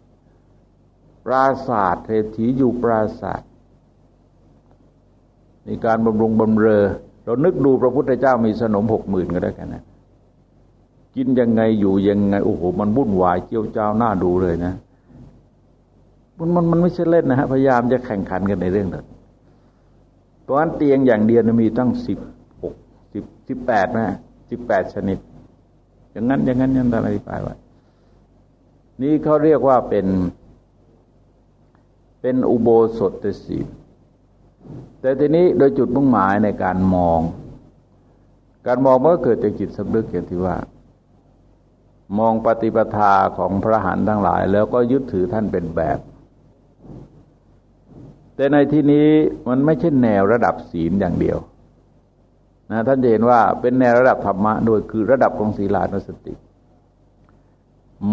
ปราศาสตร์เทถีอยู่ปราศาสตร์ในการบำรุงบำเรอ เรานึกดูพระพุทธเจ้ามีสนมหกหมื่นก็ได้กันนะกินยังไงอยู่ยังไงโอ้โหมันวุ่นวายเจียวเจ้าหน้าดูเลยนะมันมันมันไม่ใช่เล่นนะฮะพยายามจะแข่งขันกันในเรื่องนั้นเพราะนั้นเตียงอย่างเดียวมีตั้งสิบหกสิบสิบแปดนะสิบแปดชนิด อย่างนั้น อย่างนั้นยังตามอธิบายไว้นี่เขาเรียกว่าเป็น เป็นอุโบสถศีล แต่ทีนี้โดยจุดมุ่งหมายในการมอง การมองมันก็เกิดจากจิตสำนึกอย่างที่ว่า มองปฏิปทาของพระหันทั้งหลาย แล้วก็ยึดถือท่านเป็นแบบ แต่ในที่นี้มันไม่ใช่แนวระดับศีลอย่างเดียวนะท่านจะเห็นว่าเป็นแนวระดับธรรมะโดยคือระดับของศีลานุสติ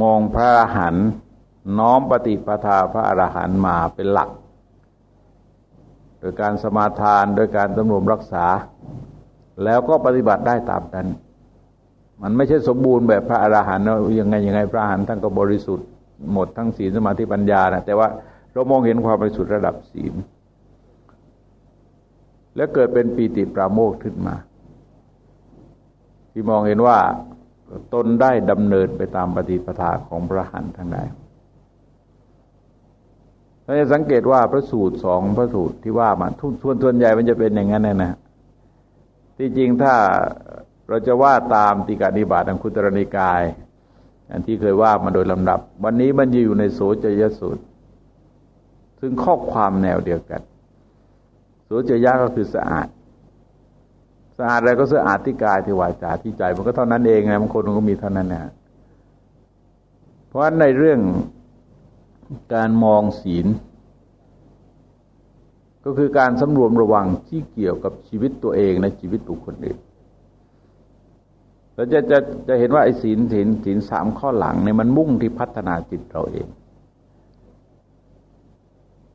มองพระอรหันต์น้อมปฏิปทาพระอรหันต์มาเป็นหลัก ดยการสมาทานโดยการตำรวมรักษา แล้วก็ปฏิบัติได้ตามนั้นมันไม่ใช่สมบูรณ์แบบพระอรหันต์ยังไงยังไงพระอรหันต์ท่านก็บริสุทธิ์หมดทั้งศีลสมาธิปัญญานะแต่ว่าเรามองเห็นความบริสุทธิ์ระดับศีล และเกิดเป็นปีติปราโมทขึ้นมา ที่มองเห็นว่าตนได้ดำเนินไปตามปฏิปทาของพระหันทั้งหลาย เราจะสังเกตว่าพระสูตรสองพระสูตรที่ว่ามาทุกส่วนส่วนใหญ่มันจะเป็นอย่างนั้นนะนะที่จริงถ้าเราจะว่าตามติกานิบาตทางคุตรนิกาย อันที่เคยว่ามาโดยลำดับ วันนี้มันอยู่ในโสจยสูตร ซึ่งข้อความแนวเดียวกัน โสจยะก็คือสะอาดสะอาดอะไรก็สะอาดที่กายที่วาจาที่ใจ มันก็เท่านั้นเองไงบางคนมันก็มีเท่านั้นนะเพราะฉะนั้นในเรื่อง การมองศีล ก็คือการสำรวมระวังที่เกี่ยวกับชีวิตตัวเองในชีวิตบุคคลอื่นเราจะจะจะเห็นว่าไอ้ศีลศีลศีลสามข้อหลังเนี่ยมันมุ่งที่พัฒนาจิตเราเอง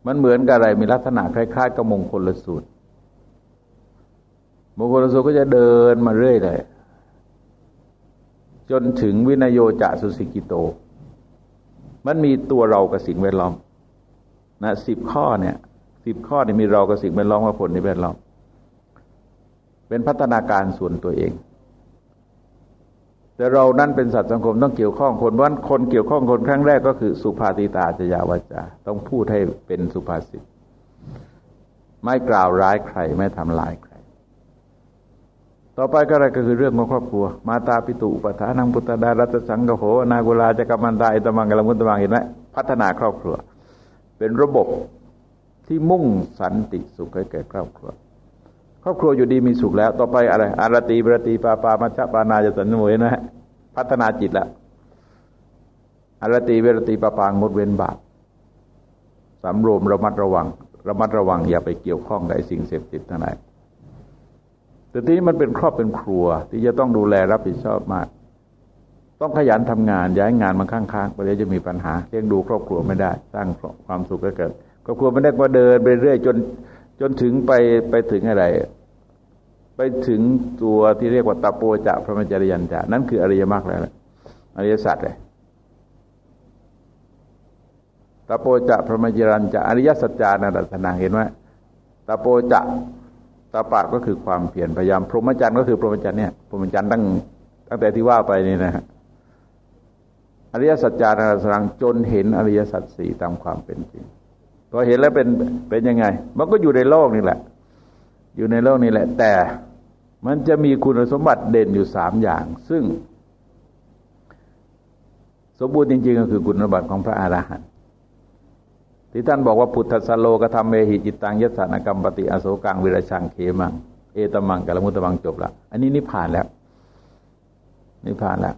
มันเหมือนกับอะไรมีลักษณะคล้ายๆกับมงคลละสูตรมงคลละสูตรก็จะเดินมาเรื่อยเลยจนถึงวินโยจะสุสิกิโต มันมีตัวเรากับสิ่งแวดล้อมนะสิบข้อเนี่ยสิบข้อนี่มีเรากับสิ่งแวดล้อมกับผลในแวดล้อม เป็นพัฒนาการส่วนตัวเอง แต่เรานั้นเป็นสัตว์สังคมต้องเกี่ยวข้องคนวันคนเกี่ยวข้องคนครั้งแรกก็คือสุภาติตาจยาวาจาต้องพูดให้เป็นสุภาษิตไม่กล่าวร้ายใครไม่ทำลายใคร ต่อไปก็อะไรก็คือเรื่องของครอบครัว มาตาปิตุปทานังพุตดารัตสังกโหนากุลาจะกมันตาอิตมังกลมุตตมังเห็นไหมพัฒนาครอบครัว เป็นระบบที่มุ่งสันติสุขให้แก่ครอบครัว ครอบครัวอยู่ดีมีสุขแล้ว ต่อไปอะไร อารตีบรตีปาปามัชฌปานาจะสันมยนะฮะพัฒนาจิตแล้วอารตีเวรตีปาปางดเว้นบาปสำรวมระมัดระวัง ระมัดระวังอย่าไปเกี่ยวข้องกับสิ่งเสพติดทั้งหลาย แต่ทีนี้มันเป็นครอบเป็นครัว ที่จะต้องดูแลรับผิดชอบมาก ต้องขยันทำงานย้ายงานมาข้างๆไปเลยจะมีปัญหาเลี้ยงดูครอบครัวไม่ได้สร้างความสุขก็เกิดครอบครัวไม่ได้ก็เดินไปเรื่อยจนจนถึงไปไปถึงอะไร ไปถึงตัวที่เรียกว่าตาโปจะพระมจริยันจะนั่นคืออริยมรรคแล้วอริยสัจเลยตตะโปจะพระมจิรันจะอริยสัจจานัตนาเห็นไหมตะโปจะ ตาปะก็คือความเพียรพยายาม พรหมจรรย์ก็คือพรหมจรรย์เนี่ยพรหมจรรย์ตั้งตั้งแต่ที่ว่าไปนี่นะฮะอริยสัจจานาสังจนเห็นอริยสัจสี่ตามความเป็นจริงพอเห็นแล้วเป็นเป็นยังไง มันก็อยู่ในโลกนี่แหละ อยู่ในโลกนี่แหละ แต่มันจะมีคุณสมบัติเด่นอยู่สามอย่าง ซึ่ง สมบูรณ์จริง ๆ ก็คือคุณสมบัติของพระอรหันต์ ที่ท่านบอกว่าพุทธสโลกธรรมเมหิจิตังยศานกรรมปฏิอโศกังวิรชังเขมังเอตมังกัลมุตตมังจบละอันนี้นิพพานแล้ว นิพพานแล้ว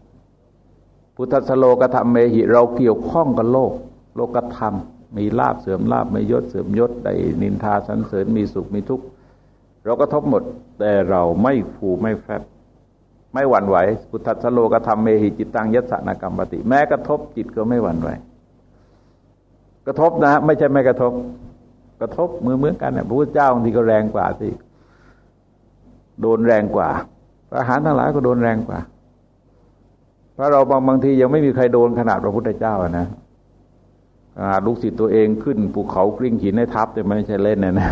พุทธสโลกธรรมเมหิเราเกี่ยวข้องกับโลก โลกธรรม มีลาบเสื่อมลาบไม่ยศเสื่อมยศได้นินทาสันเสริญมีสุขมีทุกข์เราก็ทบหมด แต่เราไม่ผูไม่แฟบไม่หวั่นไหว พุทธสโลกธรรมเมหิจิตังยศานกรรมปฏิแม้กระทบจิตก็ไม่หวั่นไหว กระทบนะ ไม่ใช่ไม่กระทบ กระทบมือเหมือนกันเนี่ยพระพุทธเจ้าบางทีก็แรงกว่าสิโดนแรงกว่าทหารทั้งหลายก็โดนแรงกว่าพระเราบางบางทียังไม่มีใครโดนขนาดพระพุทธเจ้านะขนาดลูกศิษย์ตัวเองขึ้นภูเขากลิ้งหินให้ทับแต่ไม่ใช่เล่นนะนะ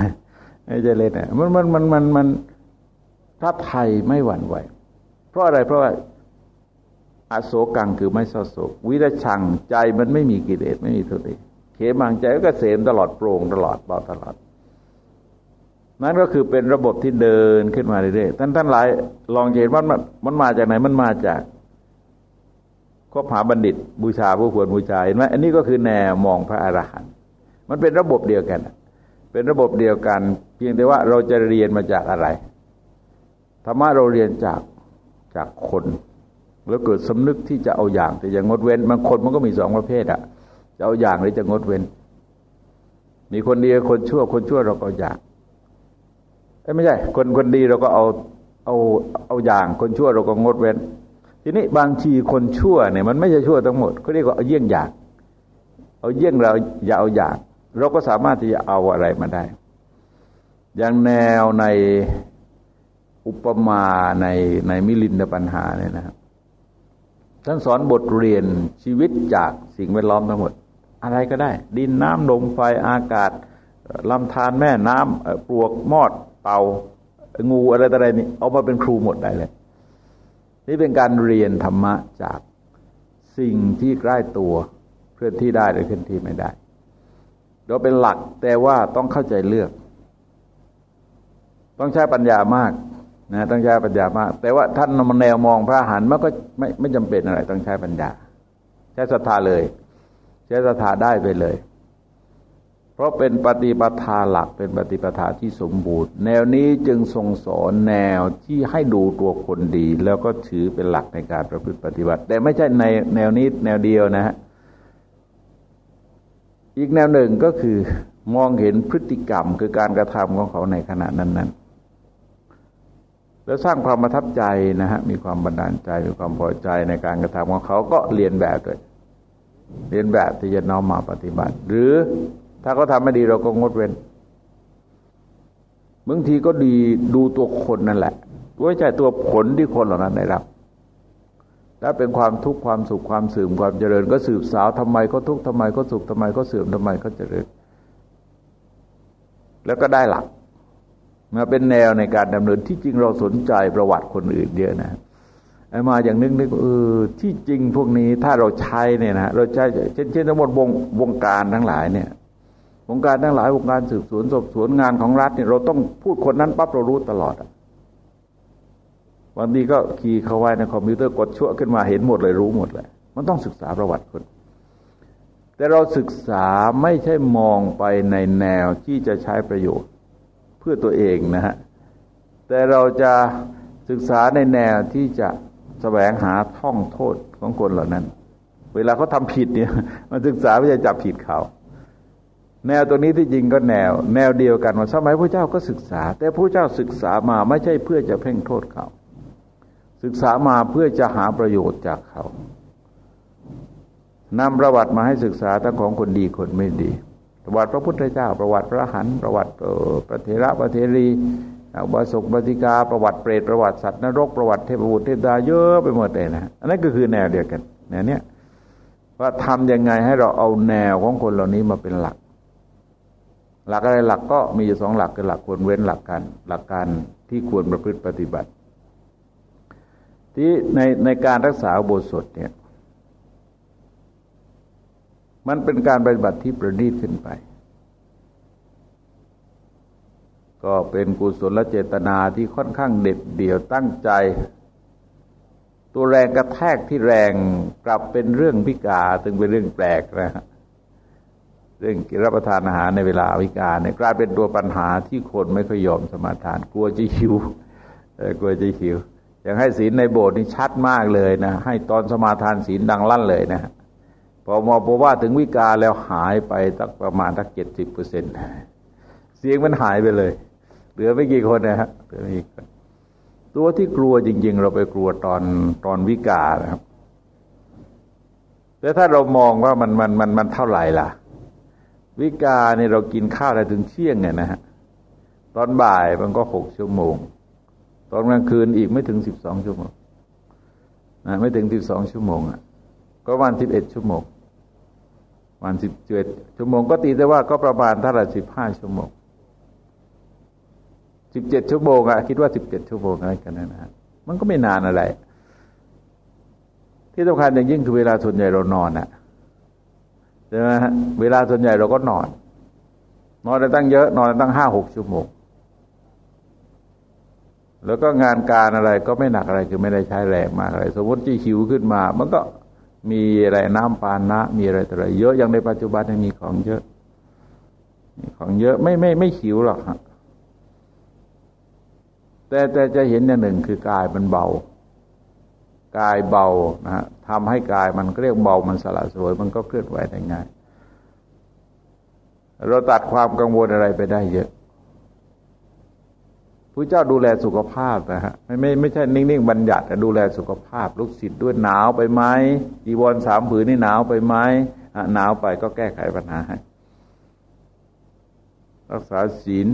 ไม่ใช่เล่นนะมันมันมันมันมันถ้าไทยไม่หวั่นไหว เพราะอะไรเพราะว่าอโศกังคือไม่เศร้าโศก วิรชังใจมันไม่มีกิเลสไม่มีทุติ มังใจก็เกษมตลอดโปร่งตลอดเบาตลอด นั่นก็คือเป็นระบบที่เดินขึ้นมาเรื่อยๆท่านท่านหลาย ลองเห็นว่ามันมาจากไหนมันมาจากคบหาบัณฑิต บูชาผู้ควรบูชาเห็นไหมอันนี้ก็คือแนวมองพระอรหันต์มันเป็นระบบเดียวกัน เป็นระบบเดียวกัน เพียงแต่ว่าเราจะเรียนมาจากอะไรธรรมะเราเรียนจากจากคน แล้วเกิดสำนึกที่จะเอาอย่างแต่อย่างงดเว้นบางคนมันก็มีสองประเภทอะ จะเอาอย่างหรือจะงดเว้น มีคนดีคนชั่ว คนชั่วเราก็อย่ากไม่ใช่คนคนดีเราก็เอาเอาเอาอย่างคนชั่วเราก็งดเว้น ทีนี้บางทีคนชั่วเนี่ยมันไม่ใช่ชั่วทั้งหมดเขาเรียกว่าเอาเยี่ยงอย่าง เอาเยี่ยงเราอย่าเอาอย่าง เราก็สามารถที่จะเอาอะไรมาได้ อย่างแนวในอุปมาในในมิลินดปัญหาเนี่ยนะครับท่านสอนบทเรียนชีวิตจากสิ่งแวดล้อมทั้งหมด อะไรก็ได้ ดินน้ำลมไฟอากาศลำธารแม่น้ำปลวกมอดเต่างูอะไรต่ออะไรนี่เอามาเป็นครูหมดได้เลย นี่เป็นการเรียนธรรมะจากสิ่งที่ใกล้ตัวเคลื่อนที่ได้หรือเคลื่อนที่ไม่ได้เราเป็นหลักแต่ว่าต้องเข้าใจเลือก ต้องใช้ปัญญามากนะต้องใช้ปัญญามาก แต่ว่าท่านมันแนวมองพระหันมันก็ไม่ไม่จำเป็นอะไร ต้องใช้ปัญญา ใช้ศรัทธาเลย ช้ศรัทธาได้ไปเลย เพราะเป็นปฏิปทาหลักเป็นปฏิปทาที่สมบูรณ์ แนวนี้จึงทรงสอนแนวที่ให้ดูตัวคนดี แล้วก็ถือเป็นหลักในการประพฤติปฏิบัติ แต่ไม่ใช่ในแนวนี้แนวเดียวนะฮะอีกแนวหนึ่งก็คือมองเห็นพฤติกรรมคือการกระทำของเขาในขณะนั้น ๆ แล้วสร้างความประทับใจนะฮะมีความบันดาลใจมีความพอใจในการกระทำของเขาก็เรียนแบบเลย เรียนแบบที่จะน้อมมาปฏิบัติ หรือถ้าเขาทาไม่ดีเราก็งดเว้นบางทีก็ดีดูตัวคนนั่นแหละไม่ใช่ตัวผลที่คนเหล่านั้นได้รับถ้าเป็นความทุกข์ความสุขความเสื่อมความเจริญ ก็สืบสาวทำไมก็ทุกข์ทำไมก็สุขทำไมก็เสื่อมทำไมก็เจริญ แล้วก็ได้หลักมาเป็นแนวในการดำเนินที่จริงเราสนใจประวัติคนอื่นเยอะนะ มาอย่างนึกนึกเออที่จริงพวกนี้ถ้าเราใช้เนี่ยนะเราใช้เช่นเช่นทั้งหมดวงวงการทั้งหลายเนี่ยวงการทั้งหลายวงการสืบสวนสอบสวนงานของรัฐเนี่ยเราต้องพูดคนนั้นปั๊บเรารู้ตลอดวันนี้ก็คีย์เข้าไว้ในคอมพิวเตอร์กดชั่วขึ้นมาเห็นหมดเลยรู้หมดเลยมันต้องศึกษาประวัติคน แต่เราศึกษาไม่ใช่มองไปในแนวที่จะใช้ประโยชน์เพื่อตัวเองนะฮะแต่เราจะศึกษาในแนวที่จะ แสวงหาท่องโทษของคนเหล่านั้น เวลาเขาทำผิดเนี่ย มันศึกษาเพื่อจะจับผิดเขา แนวตัวนี้ที่จริงก็แนว แนวเดียวกันว่าสมัยพระเจ้าก็ศึกษา แต่พระเจ้าศึกษามาไม่ใช่เพื่อจะเพ่งโทษเขา ศึกษามาเพื่อจะหาประโยชน์จากเขานำประวัติมาให้ศึกษาทั้งของคนดีคนไม่ดี ประวัติพระพุทธเจ้า ประวัติพระหันประวัติพระเทระพระเทรี บาสกบาติกาประวัติเปรตประวัติสัตว์นรกประวัติเทพบุตรเทพดาเยอะไปหมดเลยนะอันนั้นก็คือแนวเดียวกันแนวเนี้ยว่าทำยังไงให้เราเอาแนวของคนเหล่านี้มาเป็นหลัก หลักอะไรหลักก็มีอยู่สองหลักคือหลักควรเว้นหลักการหลักการที่ควรประพฤติปฏิบัติ ที่ในในการรักษาโบสถเนี่ยมันเป็นการปฏิบัติที่ประณีตขึ้นไป ก็เป็นกุศลเจตนาที่ค่อนข้างเด็ดเดี่ยวตั้งใจ ตัวแรงกระแทกที่แรงกลับเป็นเรื่องพิกาถึงเป็นเรื่องแปลกนะฮะเรื่องกิรับประทานอาหารในเวลาวิกาเนี่ยกลายเป็นตัวปัญหาที่คนไม่ค่อยยอมสมาทาน กลัวจะหิวกลัวจะหิวอย่างให้ศีลในโบสถ์นี่ชัดมากเลยนะ ให้ตอนสมาทานศีลดังลั่นเลยนะพอมอพอว่าถึงวิกาแล้วหายไปสักประมาณสักเจ็ดสิบเปอร์เซ็นต์เสียงมันหายไปเลย ลือไม่กี่คนนะฮะเหลือไม่กี่คนตัวที่กลัวจริง ๆ เราไปกลัวตอนตอนวิกานะครับ แต่ถ้าเรามองว่ามันมันมันมันเท่าไหร่ล่ะ วิกาเนี่ยเรากินข้าวได้ถึงเที่ยงเนี่ยนะฮะตอนบ่ายมันก็หกชั่วโมง ตอนกลางคืนอีกไม่ถึงสิบสองชั่วโมงนะไม่ถึงสิบสองชั่วโมงอะ ก็วันสิบเอ็ดชั่วโมงวันสิบเจ็ดชั่วโมงก็ตีได้ว่าก็ประมาณเท่าไหร่สิบห้าชั่วโมง สิบเจ็ดชั่วโมงอะคิดว่าสิบเจ็ดชั่วโมงอะไรกันนะฮะมันก็ไม่นานอะไร ที่สำคัญอย่างยิ่งคือเวลาส่วนใหญ่เรานอนอะใช่ไหมฮะเวลาส่วนใหญ่เราก็นอน นอนได้ตั้งเยอะ นอนได้ตั้งห้าหกชั่วโมง แล้วก็งานการอะไรก็ไม่หนักอะไรคือไม่ได้ใช้แรงมากอะไร สมมติที่หิวขึ้นมา มันก็มีอะไรน้ำปานะ มีอะไรต่ออะไรเยอะอย่างในปัจจุบันยังมีของเยอะ ของเยอะไม่ไม่ไม่หิวหรอกครับ แต่แต่จะเห็นอย่างหนึ่งคือกายมันเบา กายเบานะฮะทำให้กายมันเรียกเบามันสละสวย มันก็เคลื่อนไหวได้ง่าย เราตัดความกังวลอะไรไปได้เยอะพระเจ้าดูแลสุขภาพนะฮะไม่ไม่ไม่ใช่นิ่งๆบัญญัติดูแลสุขภาพ ลูกศิษย์ด้วยหนาวไปไหมจีวรสามผืนนี่หนาวไปไหมหนาวไปก็แก้ไขปัญหาให้รักษาศีล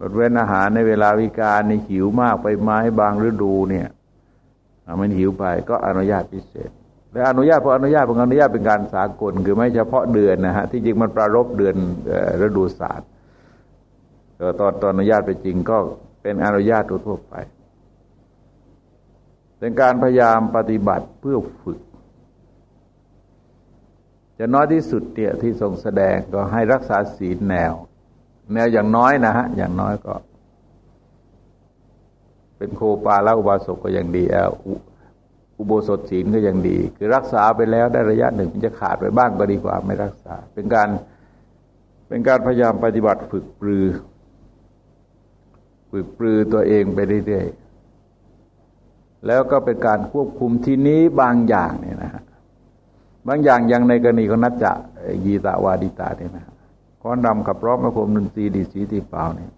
ลดเว้นอาหารในเวลาวิการในหิวมากไปไม้บางฤดูเนี่ยมันหิวไปก็อนุญาตพิเศษ และอนุญาตเพราะอนุญาตเป็นอนุญาตเป็นการสากล คือไม่เฉพาะเดือนนะฮะที่จริงมันประรบเดือนฤดูศาสตร์ตอนตอนอนุญาตไปจริงก็เป็นอนุญาตทั่วไป เป็นการพยายามปฏิบัติเพื่อฝึกจะน้อยที่สุดเนี่ยที่ทรงแสดงก็ให้รักษาศีลแนว แนวอย่างน้อยนะฮะ อย่างน้อยก็ เป็นโคปาแล้วอุบาสกก็ยังดีออุโบสถศีลก็ยังดี คือรักษาไปแล้วได้ระยะหนึ่งมันจะขาดไปบ้างก็ดีกว่าไม่รักษา เป็นการเป็นการพยายามปฏิบัติฝึกปรือ ฝึกปรือตัวเองไปเรื่อยๆ แล้วก็เป็นการควบคุมทีนี้บางอย่างเนี่ยนะฮะบางอย่างอย่างในกรณีของนัจจะยีตาวาดิตาเนี่ยนะ้้อนรำขับร้องกระผมดนตรีดีสีตีเปล่าเนี่ย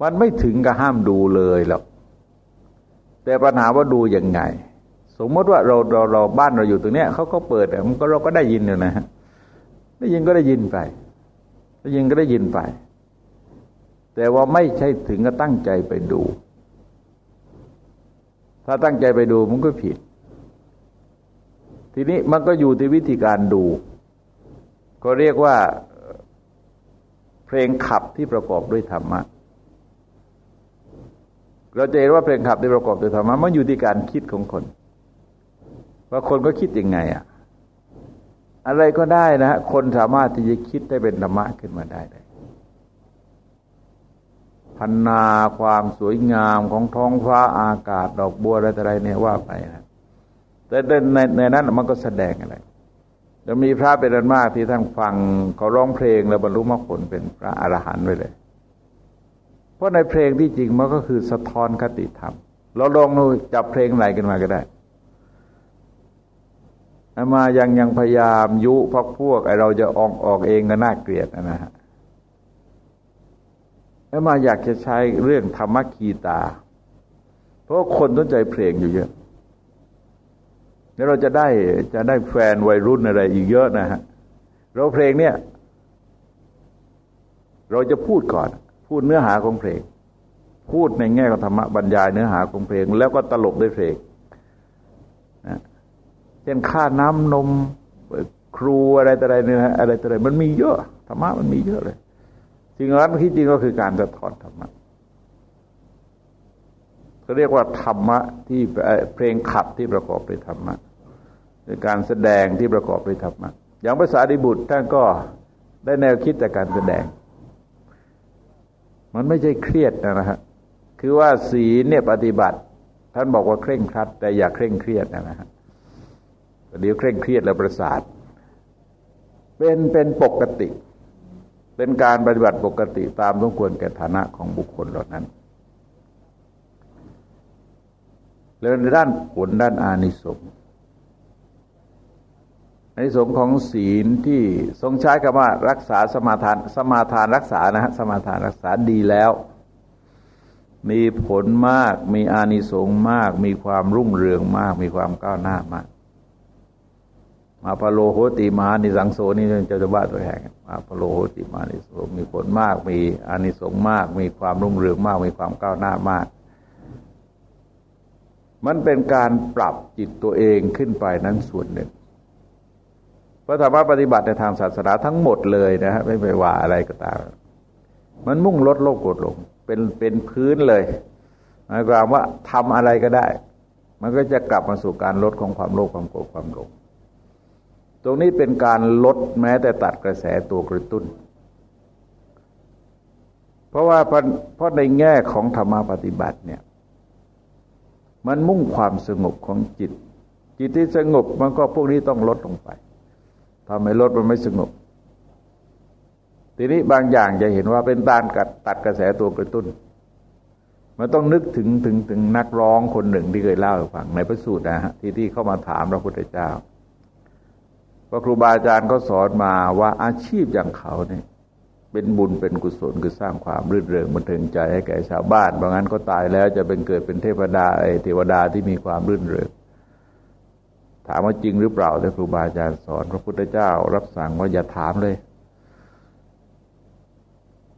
มันไม่ถึงกับห้ามดูเลยหรอกแต่ปัญหาว่าดูยังไง สมมติว่าเราเราเราบ้านเราอยู่ตรงเนี้ยเขาก็เปิดมันก็เราก็ได้ยินอยู่นะฮะได้ยินก็ได้ยินไปได้ยินก็ได้ยินไป แต่ว่าไม่ใช่ถึงกับตั้งใจไปดู ถ้าตั้งใจไปดูมันก็ผิด ทีนี้มันก็อยู่ที่วิธีการดู ก็เรียกว่าเพลงขับที่ประกอบด้วยธรรมะเราจะเห็นว่าเพลงขับที่ประกอบด้วยธรรมะมันอยู่ที่การคิดของคน ว่าคนก็คิดยังไงอะอะไรก็ได้นะฮะคนสามารถที่จะคิดได้เป็นธรรมะขึ้นมาได้เลยพันนาความสวยงามของท้องฟ้าอากาศดอกบัวอะไรอะไรเนี่ยว่าไปนะแต่ในในนั้นมันก็แสดงอะไร จะมีพระเป็นอันมากที่ท่านฟังเขาร้องเพลงแล้วบรรลุมรรคผลเป็นพระอรหันต์ไปเลย เพราะในเพลงที่จริงมันก็คือสะท้อนคติธรรม เราลองดูจับเพลงไหนกันมาก็ได้มายังยังพยายามยุพักพวกไอเราจะออกออกเองก็น่าเกลียดนะฮะแล้วมาอยากจะใช้เรื่องธรรมคีตา เพราะคนสนใจเพลงอยู่เยอะ แล้วเราจะได้จะได้แฟนวัยรุ่นอะไรอีกเยอะนะฮะเราเพลงเนี่ย เราจะพูดก่อน พูดเนื้อหาของเพลง พูดในแง่ของธรรมะบรรยายเนื้อหาของเพลง แล้วก็ตลกด้วยเพลงนะเช่นค่าน้ำนมครูอะไรต่ออะไรเนี่ยอะไรต่ออะไรมันมีเยอะธรรมะมันมีเยอะเลยจริงแล้วที่จริงก็คือการสะท้อนธรรมะเขาเรียกว่าธรรมะที่เพลงขับที่ประกอบด้วยธรรมะ คือการแสดงที่ประกอบด้วยธรรมะอย่างภาษาดิบุตรท่านก็ได้แนวคิดจากการแสดง มันไม่ใช่เครียดนะฮะคือว่าศีลเนี่ยปฏิบัติ ท่านบอกว่าเคร่งครัด แต่อย่าเคร่งเครียดนะฮะเดี๋ยวเคร่งเครียดแล้วประสาท เป็นเป็นปกติ เป็นการปฏิบัติปกติตามสมควรแก่ฐานะของบุคคลเหล่านั้นแล้วในด้านผลด้านอานิสงส์ อานิสงของศีลที่ทรงใช้คำว่ารักษาสมาทานสมาทานรักษานะฮะสมาทานรักษาดีแล้ว มีผลมาก มีอานิสงส์มาก มีความรุ่งเรืองมาก มีความก้าวหน้ามากมาพโลโหติมานิสังโสนี่เจะจะว่าตัวแห่งมาพโลโหติมานิโสมีผลมาก มีอานิสงส์มาก มีความรุ่งเรืองมาก มีความก้าวหน้ามาก มันเป็นการปรับจิตตัวเองขึ้นไปนั้นส่วนหนึ่ง พระธรรมปฏิบัติในทางศาสนาทั้งหมดเลยนะฮะไม่ไปว่าอะไรก็ตาม มันมุ่งลดโลภโกรธลงเป็นเป็นพื้นเลยหมายความว่าทำอะไรก็ได้ มันก็จะกลับมาสู่การลดของความโลภความโกรธความหลงตรงนี้เป็นการลดแม้แต่ตัดกระแสตัวกระตุ้น เพราะว่าเพราะในแง่ของธรรมปฏิบัติเนี่ย มันมุ่งความสงบของจิต จิตที่สงบมันก็พวกนี้ต้องลดลงไป ทำให้ลดมันไม่สงบทีนี้บางอย่างจะเห็นว่าเป็นการตัดกระแสตัวกระตุ้น มันต้องนึกถึงถึงถึงนักร้องคนหนึ่งที่เคยเล่าให้ฟังในพระสูตรนะฮะที่ที่เข้ามาถามพระพุทธเจ้าพระครูบาอาจารย์ก็สอนมาว่าอาชีพอย่างเขาเนี่ยเป็นบุญเป็นกุศลคือสร้างความรื่นเริงบันเทิงใจให้แก่ชาวบ้านบางงั้นก็ตายแล้วจะเป็นเกิดเป็นเทพดาเทวดาที่มีความรื่นเริง ถามว่าจริงหรือเปล่าแต่ครูบาอาจารย์สอน พระพุทธเจ้า รับสั่งว่าอย่าถามเลย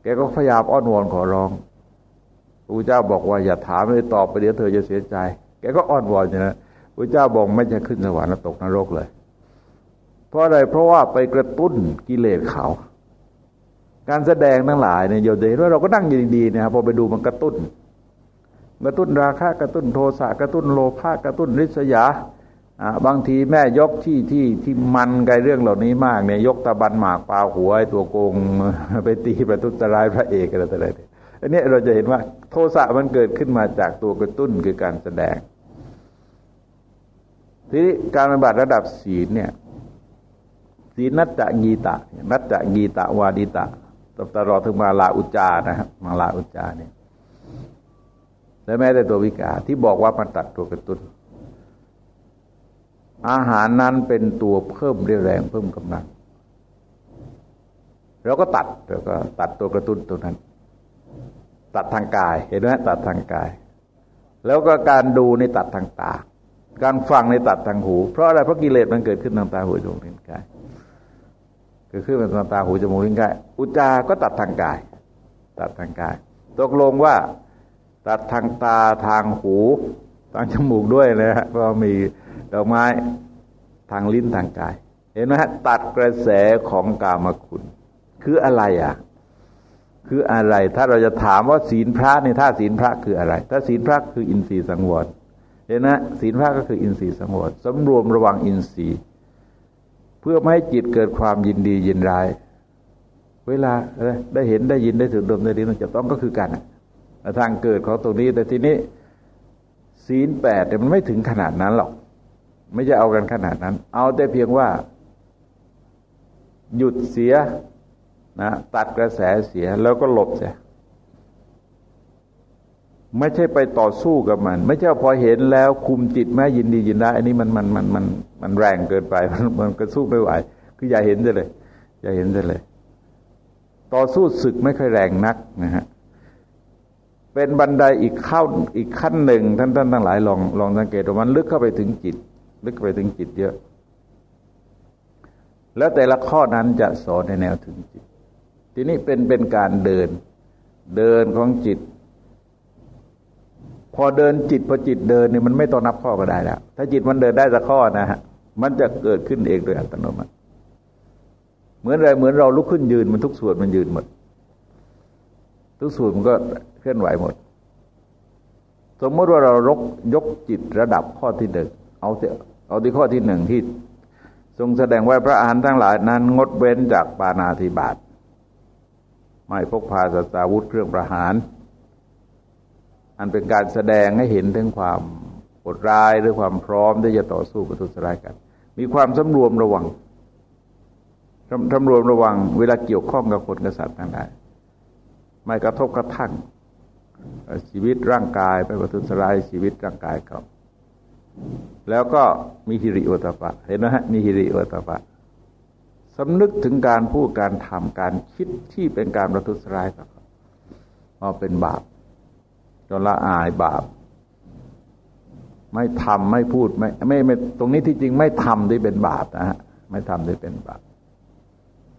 แกก็พยายามอ้อนวอนขอร้องพระพุทธเจ้าบอกว่าอย่าถามเลยตอบไปเดี๋ยวเธอจะเสียใจ แกก็อ้อนวอนอย่างนั้นพระเจ้าบอกไม่จะขึ้นสวรรค์ตกนรกเลย เพราะอะไรเพราะว่าไปกระตุ้นกิเลสเขาการแสดงทั้งหลายเนี่ยโยเดว่าเราก็นั่งอยู่ดีๆนะครับพอไปดูมันกระตุ้น กระตุ้นราคะกระตุ้นโทสะกระตุ้นโลภะกระตุ้นริษยา บางทีแม่ยกที่ที่ที่มันไกเรื่องเหล่านี้มากเนี่ย ยกตะบันหมากปลาหัวตัวโกงไปตีประทุษร้ายพระเอกอะไรต่ออะไรอันนี้เราจะเห็นว่า โทสะมันเกิดขึ้นมาจากตัวกระตุ้นคือการแสดง ทีนี้การปฏิบัติระดับศีลเนี่ยศีนัจจะกีตะนัจจะกีตะวาดิตะตบตลอดถึงมาลาอุจจานะครับมาลาอุจจาเนี่ยและแม้แต่ตัววิกาที่บอกว่ามันตัดตัวกระตุน้น อาหารนั้นเป็นตัวเพิ่มเรียวแรงเพิ่มกำลังเราก็ตัดเราก็ตัดตัวกระตุ้นตัวนั้น ตัดทางกายเห็นไหมตัดทางกาย แล้วก็การดูในตัดทางตา การฟังในตัดทางหู เพราะอะไรเพราะกิเลสมันเกิดขึ้นทางตาหูจมูกลิ้นกายคือขึ้นเป็นตาหูจมูกลิ้นกายอุจาก็ตัดทางกาย ตัดทางกาย ตกลงว่า ตัดทางตาทางหูทางจมูกด้วยนะฮะก็มี ดอกไม้ทางลิ้นทางกาย เห็นไหมฮะตัดกระแสของกามคุณ คืออะไรอะ คืออะไร ถ้าเราจะถามว่าศีลพระในท่าศีลพระคืออะไร ถ้าศีลพระคืออินทรีย์สังวรเห็นนะศีลพระก็คืออินทรีย์สังวรสำรวมระวังอินทรีย์ เพื่อไม่ให้จิตเกิดความยินดียินร้าย เวลาได้เห็นได้ยินได้ถึงดมได้ดีมันจะต้องก็คือกันทางเกิดของตรงนี้แต่ทีนี้ศีลแปดแต่มันไม่ถึงขนาดนั้นหรอก ไม่จะเอากันขนาดนั้น เอาแต่เพียงว่า หยุดเสียนะตัดกระแสเสียแล้วก็หลบเสียไม่ใช่ไปต่อสู้กับมัน ไม่ใช่พอเห็นแล้วคุมจิตแม่ยินดียินได้อันนี้มันมันมันมันมันแรงเกินไปมันมันก็สู้ไม่ไหว คืออย่าเห็นเลย อย่าเห็นเลย ต่อสู้ศึกไม่ค่อยแรงนักนะฮะเป็นบันไดอีกเข้าอีกขั้นหนึ่งท่านท่านทั้งหลายลองลองสังเกตว่ามันลึกเข้าไปถึงจิต ลึกไปถึงจิตเยอะ แล้วแต่ละข้อนั้นจะสอนในแนวถึงจิต ทีนี้เป็นเป็นการเดิน เดินของจิต พอเดินจิตพอจิตเดินเนี่ยมันไม่ต้องนับข้อก็ได้แล้ว ถ้าจิตมันเดินได้สักข้อนะฮะมันจะเกิดขึ้นเองโดยอัตโนมัติ เหมือนอะไรเหมือนเราลุกขึ้นยืนมันทุกส่วนมันยืนหมด ทุกส่วนมันก็เคลื่อนไหวหมด สมมติว่าเราลกยกจิตระดับข้อที่หนึ่ง เอาเอาที่ข้อที่หนึ่งที่ ทรงแสดงไว่าพระอรหันทั้งหลายนั้น งดเว้นจากปานาธิบาตไม่พกพาสัตวุธเครื่องประหาร อันเป็นการแสดงให้เห็นถึงความโหดร้ายหรือความพร้อมที่จะต่อสู้ประทุษร้ายกัน มีความสำรวมระวังสำรวมระวังเวลาเกี่ยวข้องกับคนกษัตริย์ทั้งหลายไม่กระทบกระทั่งชีวิตร่างกายไปประทุษร้ายชีวิตร่างกายเขา แล้วก็มีฮิริโอตปะ เห็นไหมฮะมีฮิริโอตปะสำนึกถึงการพูดการทำการคิดที่เป็นการประทุษร้ายกับเขามาเป็นบาปจนละอายบาป ไม่ทำไม่พูดไม่ไม่ไม่ตรงนี้ที่จริงไม่ทำที่เป็นบาปนะฮะไม่ทำที่เป็นบาป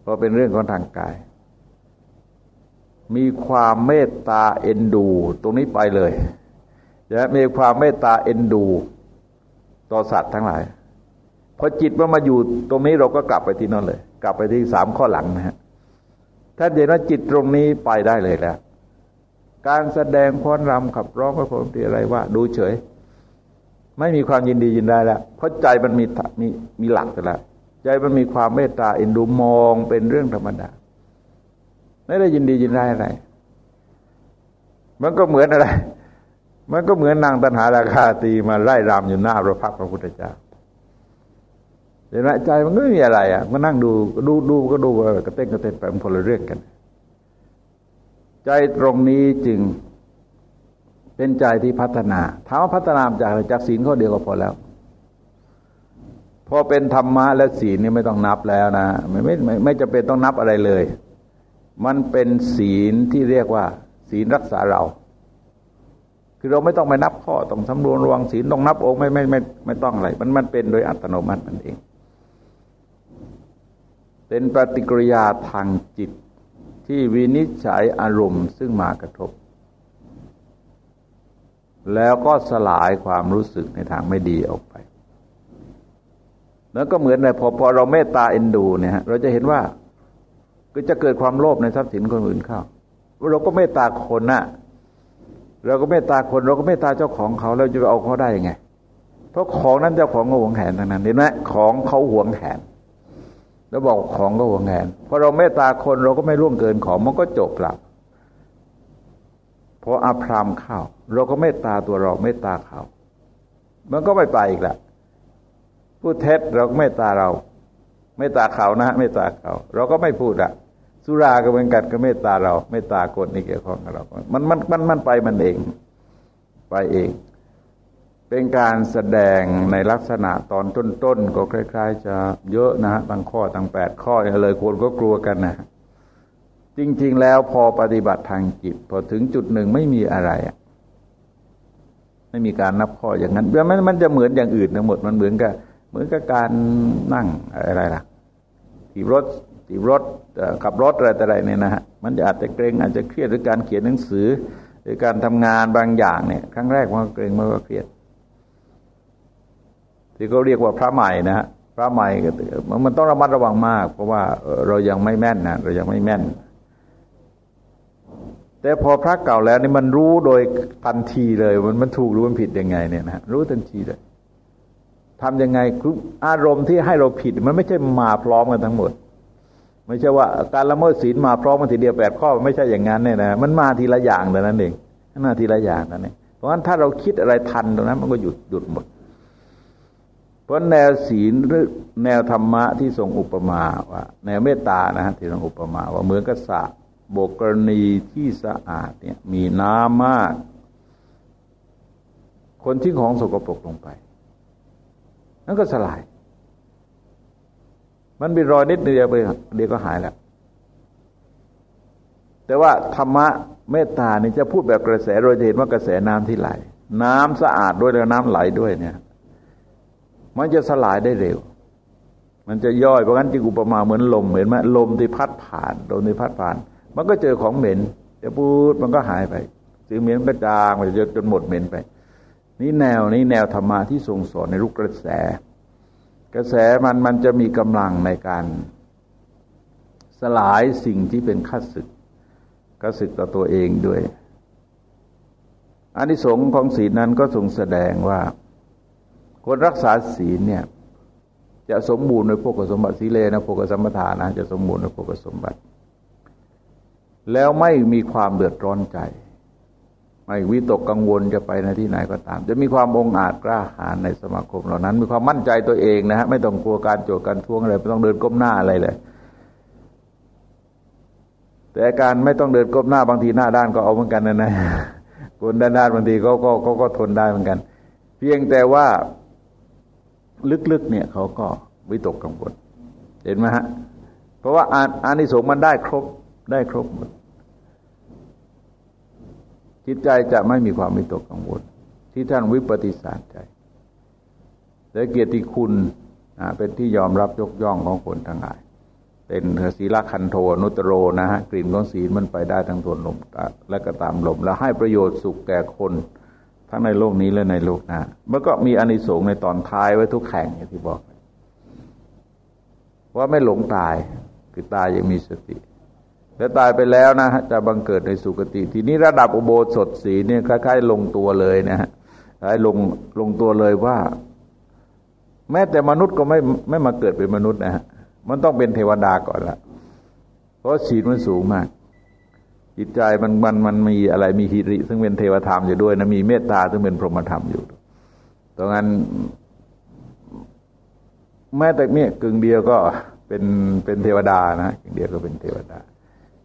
เพราะเป็นเรื่องของทางกาย มีความเมตตาเอ็นดู ตรงนี้ไปเลยจะมีความเมตตาเอ็นดู ต่อสัตว์ทั้งหลายพอจิตมันมาอยู่ตรงนี้เราก็กลับไปที่นั่นเลย กลับไปที่สามข้อหลังนะฮะถ้าเห็นว่าจิตตรงนี้ไปได้เลยแล้ว การแสดงพ้อนรำขับร้องพระพรมตีอะไรว่า ดูเฉย ไม่มีความยินดียินได้แล้วเพราะใจมันมีมีมีหลักแล้วใจมันมีความเมตตาเอ็นดูมองเป็นเรื่องธรรมดาไม่ได้ยินดียินได้อะไร มันก็เหมือนอะไร มันก็เหมือนนางตันหาราคาตีมาไล่รำอยู่หน้าพระพักพระพุทธเจ้าเห็นไหมใจมันก็ไม่มีอะไรอะมันนั่งดูดูดูก็ดูกระเต้นกระเต้นไปมันคนละเรื่องกัน ใจตรงนี้จึงเป็นใจที่พัฒนาถามว่าพัฒนาจากจากศีลข้อเดียวก็พอแล้ว พอเป็นธรรมะและศีลนี่ไม่ต้องนับแล้วนะไม่ไม่ไม่ไม่จะเป็นต้องนับอะไรเลย มันเป็นศีลที่เรียกว่า ศีลรักษาเรา คือเราไม่ต้องไปนับข้อต้องสำรวมระวังศีลต้องนับองค์ไม่ไม่ไม่ไม่ต้องอะไร มันมันเป็นโดยอัตโนมัติมันเอง เป็นปฏิกิริยาทางจิตที่วินิจฉัยอารมณ์ซึ่งมากระทบ แล้วก็สลายความรู้สึกในทางไม่ดีออกไป แล้วก็เหมือนในพอพอเราเมตตาเอ็นดูเนี่ยเราจะเห็นว่าก็จะเกิดความโลภในทรัพย์สินคนอื่นเข้าเราก็เมตตาคนนะ่ะ เราก็เมตตาคนเราก็เมตตาเจ้าของเขาเราจะไปเอาเขาได้ยังไง เพราะของนั้นเจ้าของก็หวงแหนทั้งนั้นเห็นไหมของเขาหวงแหนแล้วบอกของก็หวงแหนพอเราเมตตาคนเราก็ไม่ร่วงเกินของมันก็จบละพออาพรามเข้าเราก็เมตตาตัวเราเมตตาเขา มันก็ไม่ไปอีกละพูดเท็จเราก็เมตตาเรา เมตตาเขานะเมตตาเขา เราก็ไม่พูดอะ สุราก็เป็นกัดก็เมตตาเรา เมตตาคนนี่เกี่ยวข้องกับเรา มันมันมันมันไปมันเอง ไปเอง เป็นการแสดงในลักษณะตอนต้นๆก็คล้ายๆ จะเยอะนะฮะตั้งข้อตั้งแปดข้อเนี่ยเลยคนก็กลัวกันนะจริง ๆ แล้วพอปฏิบัติทางจิต พอถึงจุดหนึ่งไม่มีอะไรไม่มีการนับข้ออย่างนั้นมันมันจะเหมือนอย่างอื่นทั้งหมดมันเหมือนกับเหมือนกับการนั่งอะไรล่ะขี่รถ ที่รถขับรถอะไรแต่ไรเนี่ยนะฮะมันจะอาจจะเกรงอาจจะเครียดหรือการเขียนหนังสือ หรือการทำงานบางอย่างเนี่ยครั้งแรกมันก็เกรงมันก็เครียด ที่เขาเรียกว่าพระใหม่นะฮะพระใหม่มันต้องระมัดระวังมาก เพราะว่าเรายังไม่แม่นนะเรายังไม่แม่น แต่พอพระเก่าแล้วนี่มันรู้โดยทันทีเลย มันมันถูกหรือมันผิดยังไงเนี่ยนะรู้ทันทีเลยทำยังไงอารมณ์ที่ให้เราผิด มันไม่ใช่มาพร้อมกันทั้งหมด ไม่ใช่ว่าการละเมิดศีลมาพร้อมกันทีเดียวแปดข้อไม่ใช่อย่างนั้นเนี่ยนะมันมาทีละอย่างแต่นั้นเองมาทีละอย่างนั่นเองเพราะฉะนั้นถ้าเราคิดอะไรทันตรงนั้น มันก็หยุดหยุดหมด เพราะแนวศีลหรือแนวธรรมะที่ทรงอุปมาว่า แนวเมตตานะฮะที่ทรงอุปมาว่าเหมือนกับสระโบกกรณีที่สะอาดเนี่ย มีน้ำมาก คนทิ้งของสกปรกลงไป นั่นก็สลาย มันมีรอยนิดเดียวไปเดียวก็หายแล้ว แต่ว่าธรรมะเมตตาเนี่ยจะพูดแบบกระแสเราจะเห็นว่ากระแสน้ำที่ไหล น้ำสะอาดด้วยแล้วน้ำไหลด้วยเนี่ย มันจะสลายได้เร็ว มันจะย่อยเพราะงั้นจึงอุปมาเหมือนลมเห็นไหมลมที่พัดผ่านลมที่พัดผ่าน มันก็เจอของเหม็นจะพูดมันก็หายไปสิ่งเหม็นก็จางมันจะจนหมดเหม็นไป นี่แนวนี้แนวธรรมะที่ทรงสอนในรูปกระแส กระแสมันมันจะมีกำลังในการสลายสิ่งที่เป็นข้าศึกข้าศึกต่อตัวเองด้วยอานิสงส์ของศีลนั้นก็ทรงแสดงว่า คนรักษาศีลเนี่ย จะสมบูรณ์ในพวกสมบัติสีเลนะพวกสมบัตินะจะสมบูรณ์ในพวกสมบัติ แล้วไม่มีความเดือดร้อนใจ ไม่วิตกกังวลจะไปในที่ไหนก็ตาม จะมีความองอาจกล้าหาญในสมาคมเหล่านั้น มีความมั่นใจตัวเองนะฮะไม่ต้องกลัวการโจดการทวงอะไรไม่ต้องเดินก้มหน้าอะไรเลย แต่การไม่ต้องเดินก้มหน้าบางทีหน้าด้านก็เอาเหมือนกันนะนะคนด้านๆบางทีเขาก็เขาก็ทนได้เหมือนกัน เพียงแต่ว่าลึกๆเนี่ยเขาก็วิตกกังวลเห็นไหมฮะเพราะว่าอาอานิสงส์มันได้ครบได้ครบหมด จิตใจจะไม่มีความวิตกกังวล ที่ท่านวิปฏิสารใจและเกียรติคุณเป็นที่ยอมรับยกย่องของคนทั้งหลาย เป็นศีลคันโทนุตโรนะฮะกลิ่นของศีลมันไปได้ทั้งทวนลมและก็ตามลม แล้วให้ประโยชน์สุขแก่คนทั้งในโลกนี้และในโลกหน้ามันก็มีอานิสงส์ในตอนท้ายไว้ทุกแข่งอย่างที่บอก ว่าไม่หลงตายคือตายยังมีสติ แล้วตายไปแล้วนะฮะจะบังเกิดในสุคติ ทีนี้ระดับอุโบสถศีเนี่ยคล้ายๆ ลงตัวเลยนะฮะคล้ายลงลงตัวเลยว่า แม้แต่มนุษย์ก็ไม่ไม่มาเกิดเป็นมนุษย์นะฮะมันต้องเป็นเทวดาก่อนละเพราะศีลมันสูงมาก จิตใจมันมันมันมีอะไรมีฮิริ ซึ่งเป็นเทวธรรมอยู่ด้วยนะมีเมตตาซึ่งเป็นพรหมธรรมอยู่ตรงนั้นแม้แต่เนี่ยกึ่งเดียวก็เป็นเป็นเทวดานะกึ่งเดียวก็เป็นเทวดา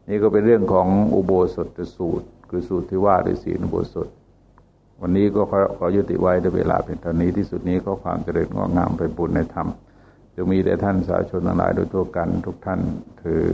นี่ก็เป็นเรื่องของอุโบสถสูตร คือสูตรที่ว่าด้วยศีลอุโบสถ วันนี้ก็ขอขอยุติไว้ด้วยเวลาเป็นเท่านี้ที่สุดนี้ก็ความเจริญงอกงามไปบุญในธรรมจะมีแต่ท่านสาธุชนทั้งหลายโดยตัวกันทุกท่านถือ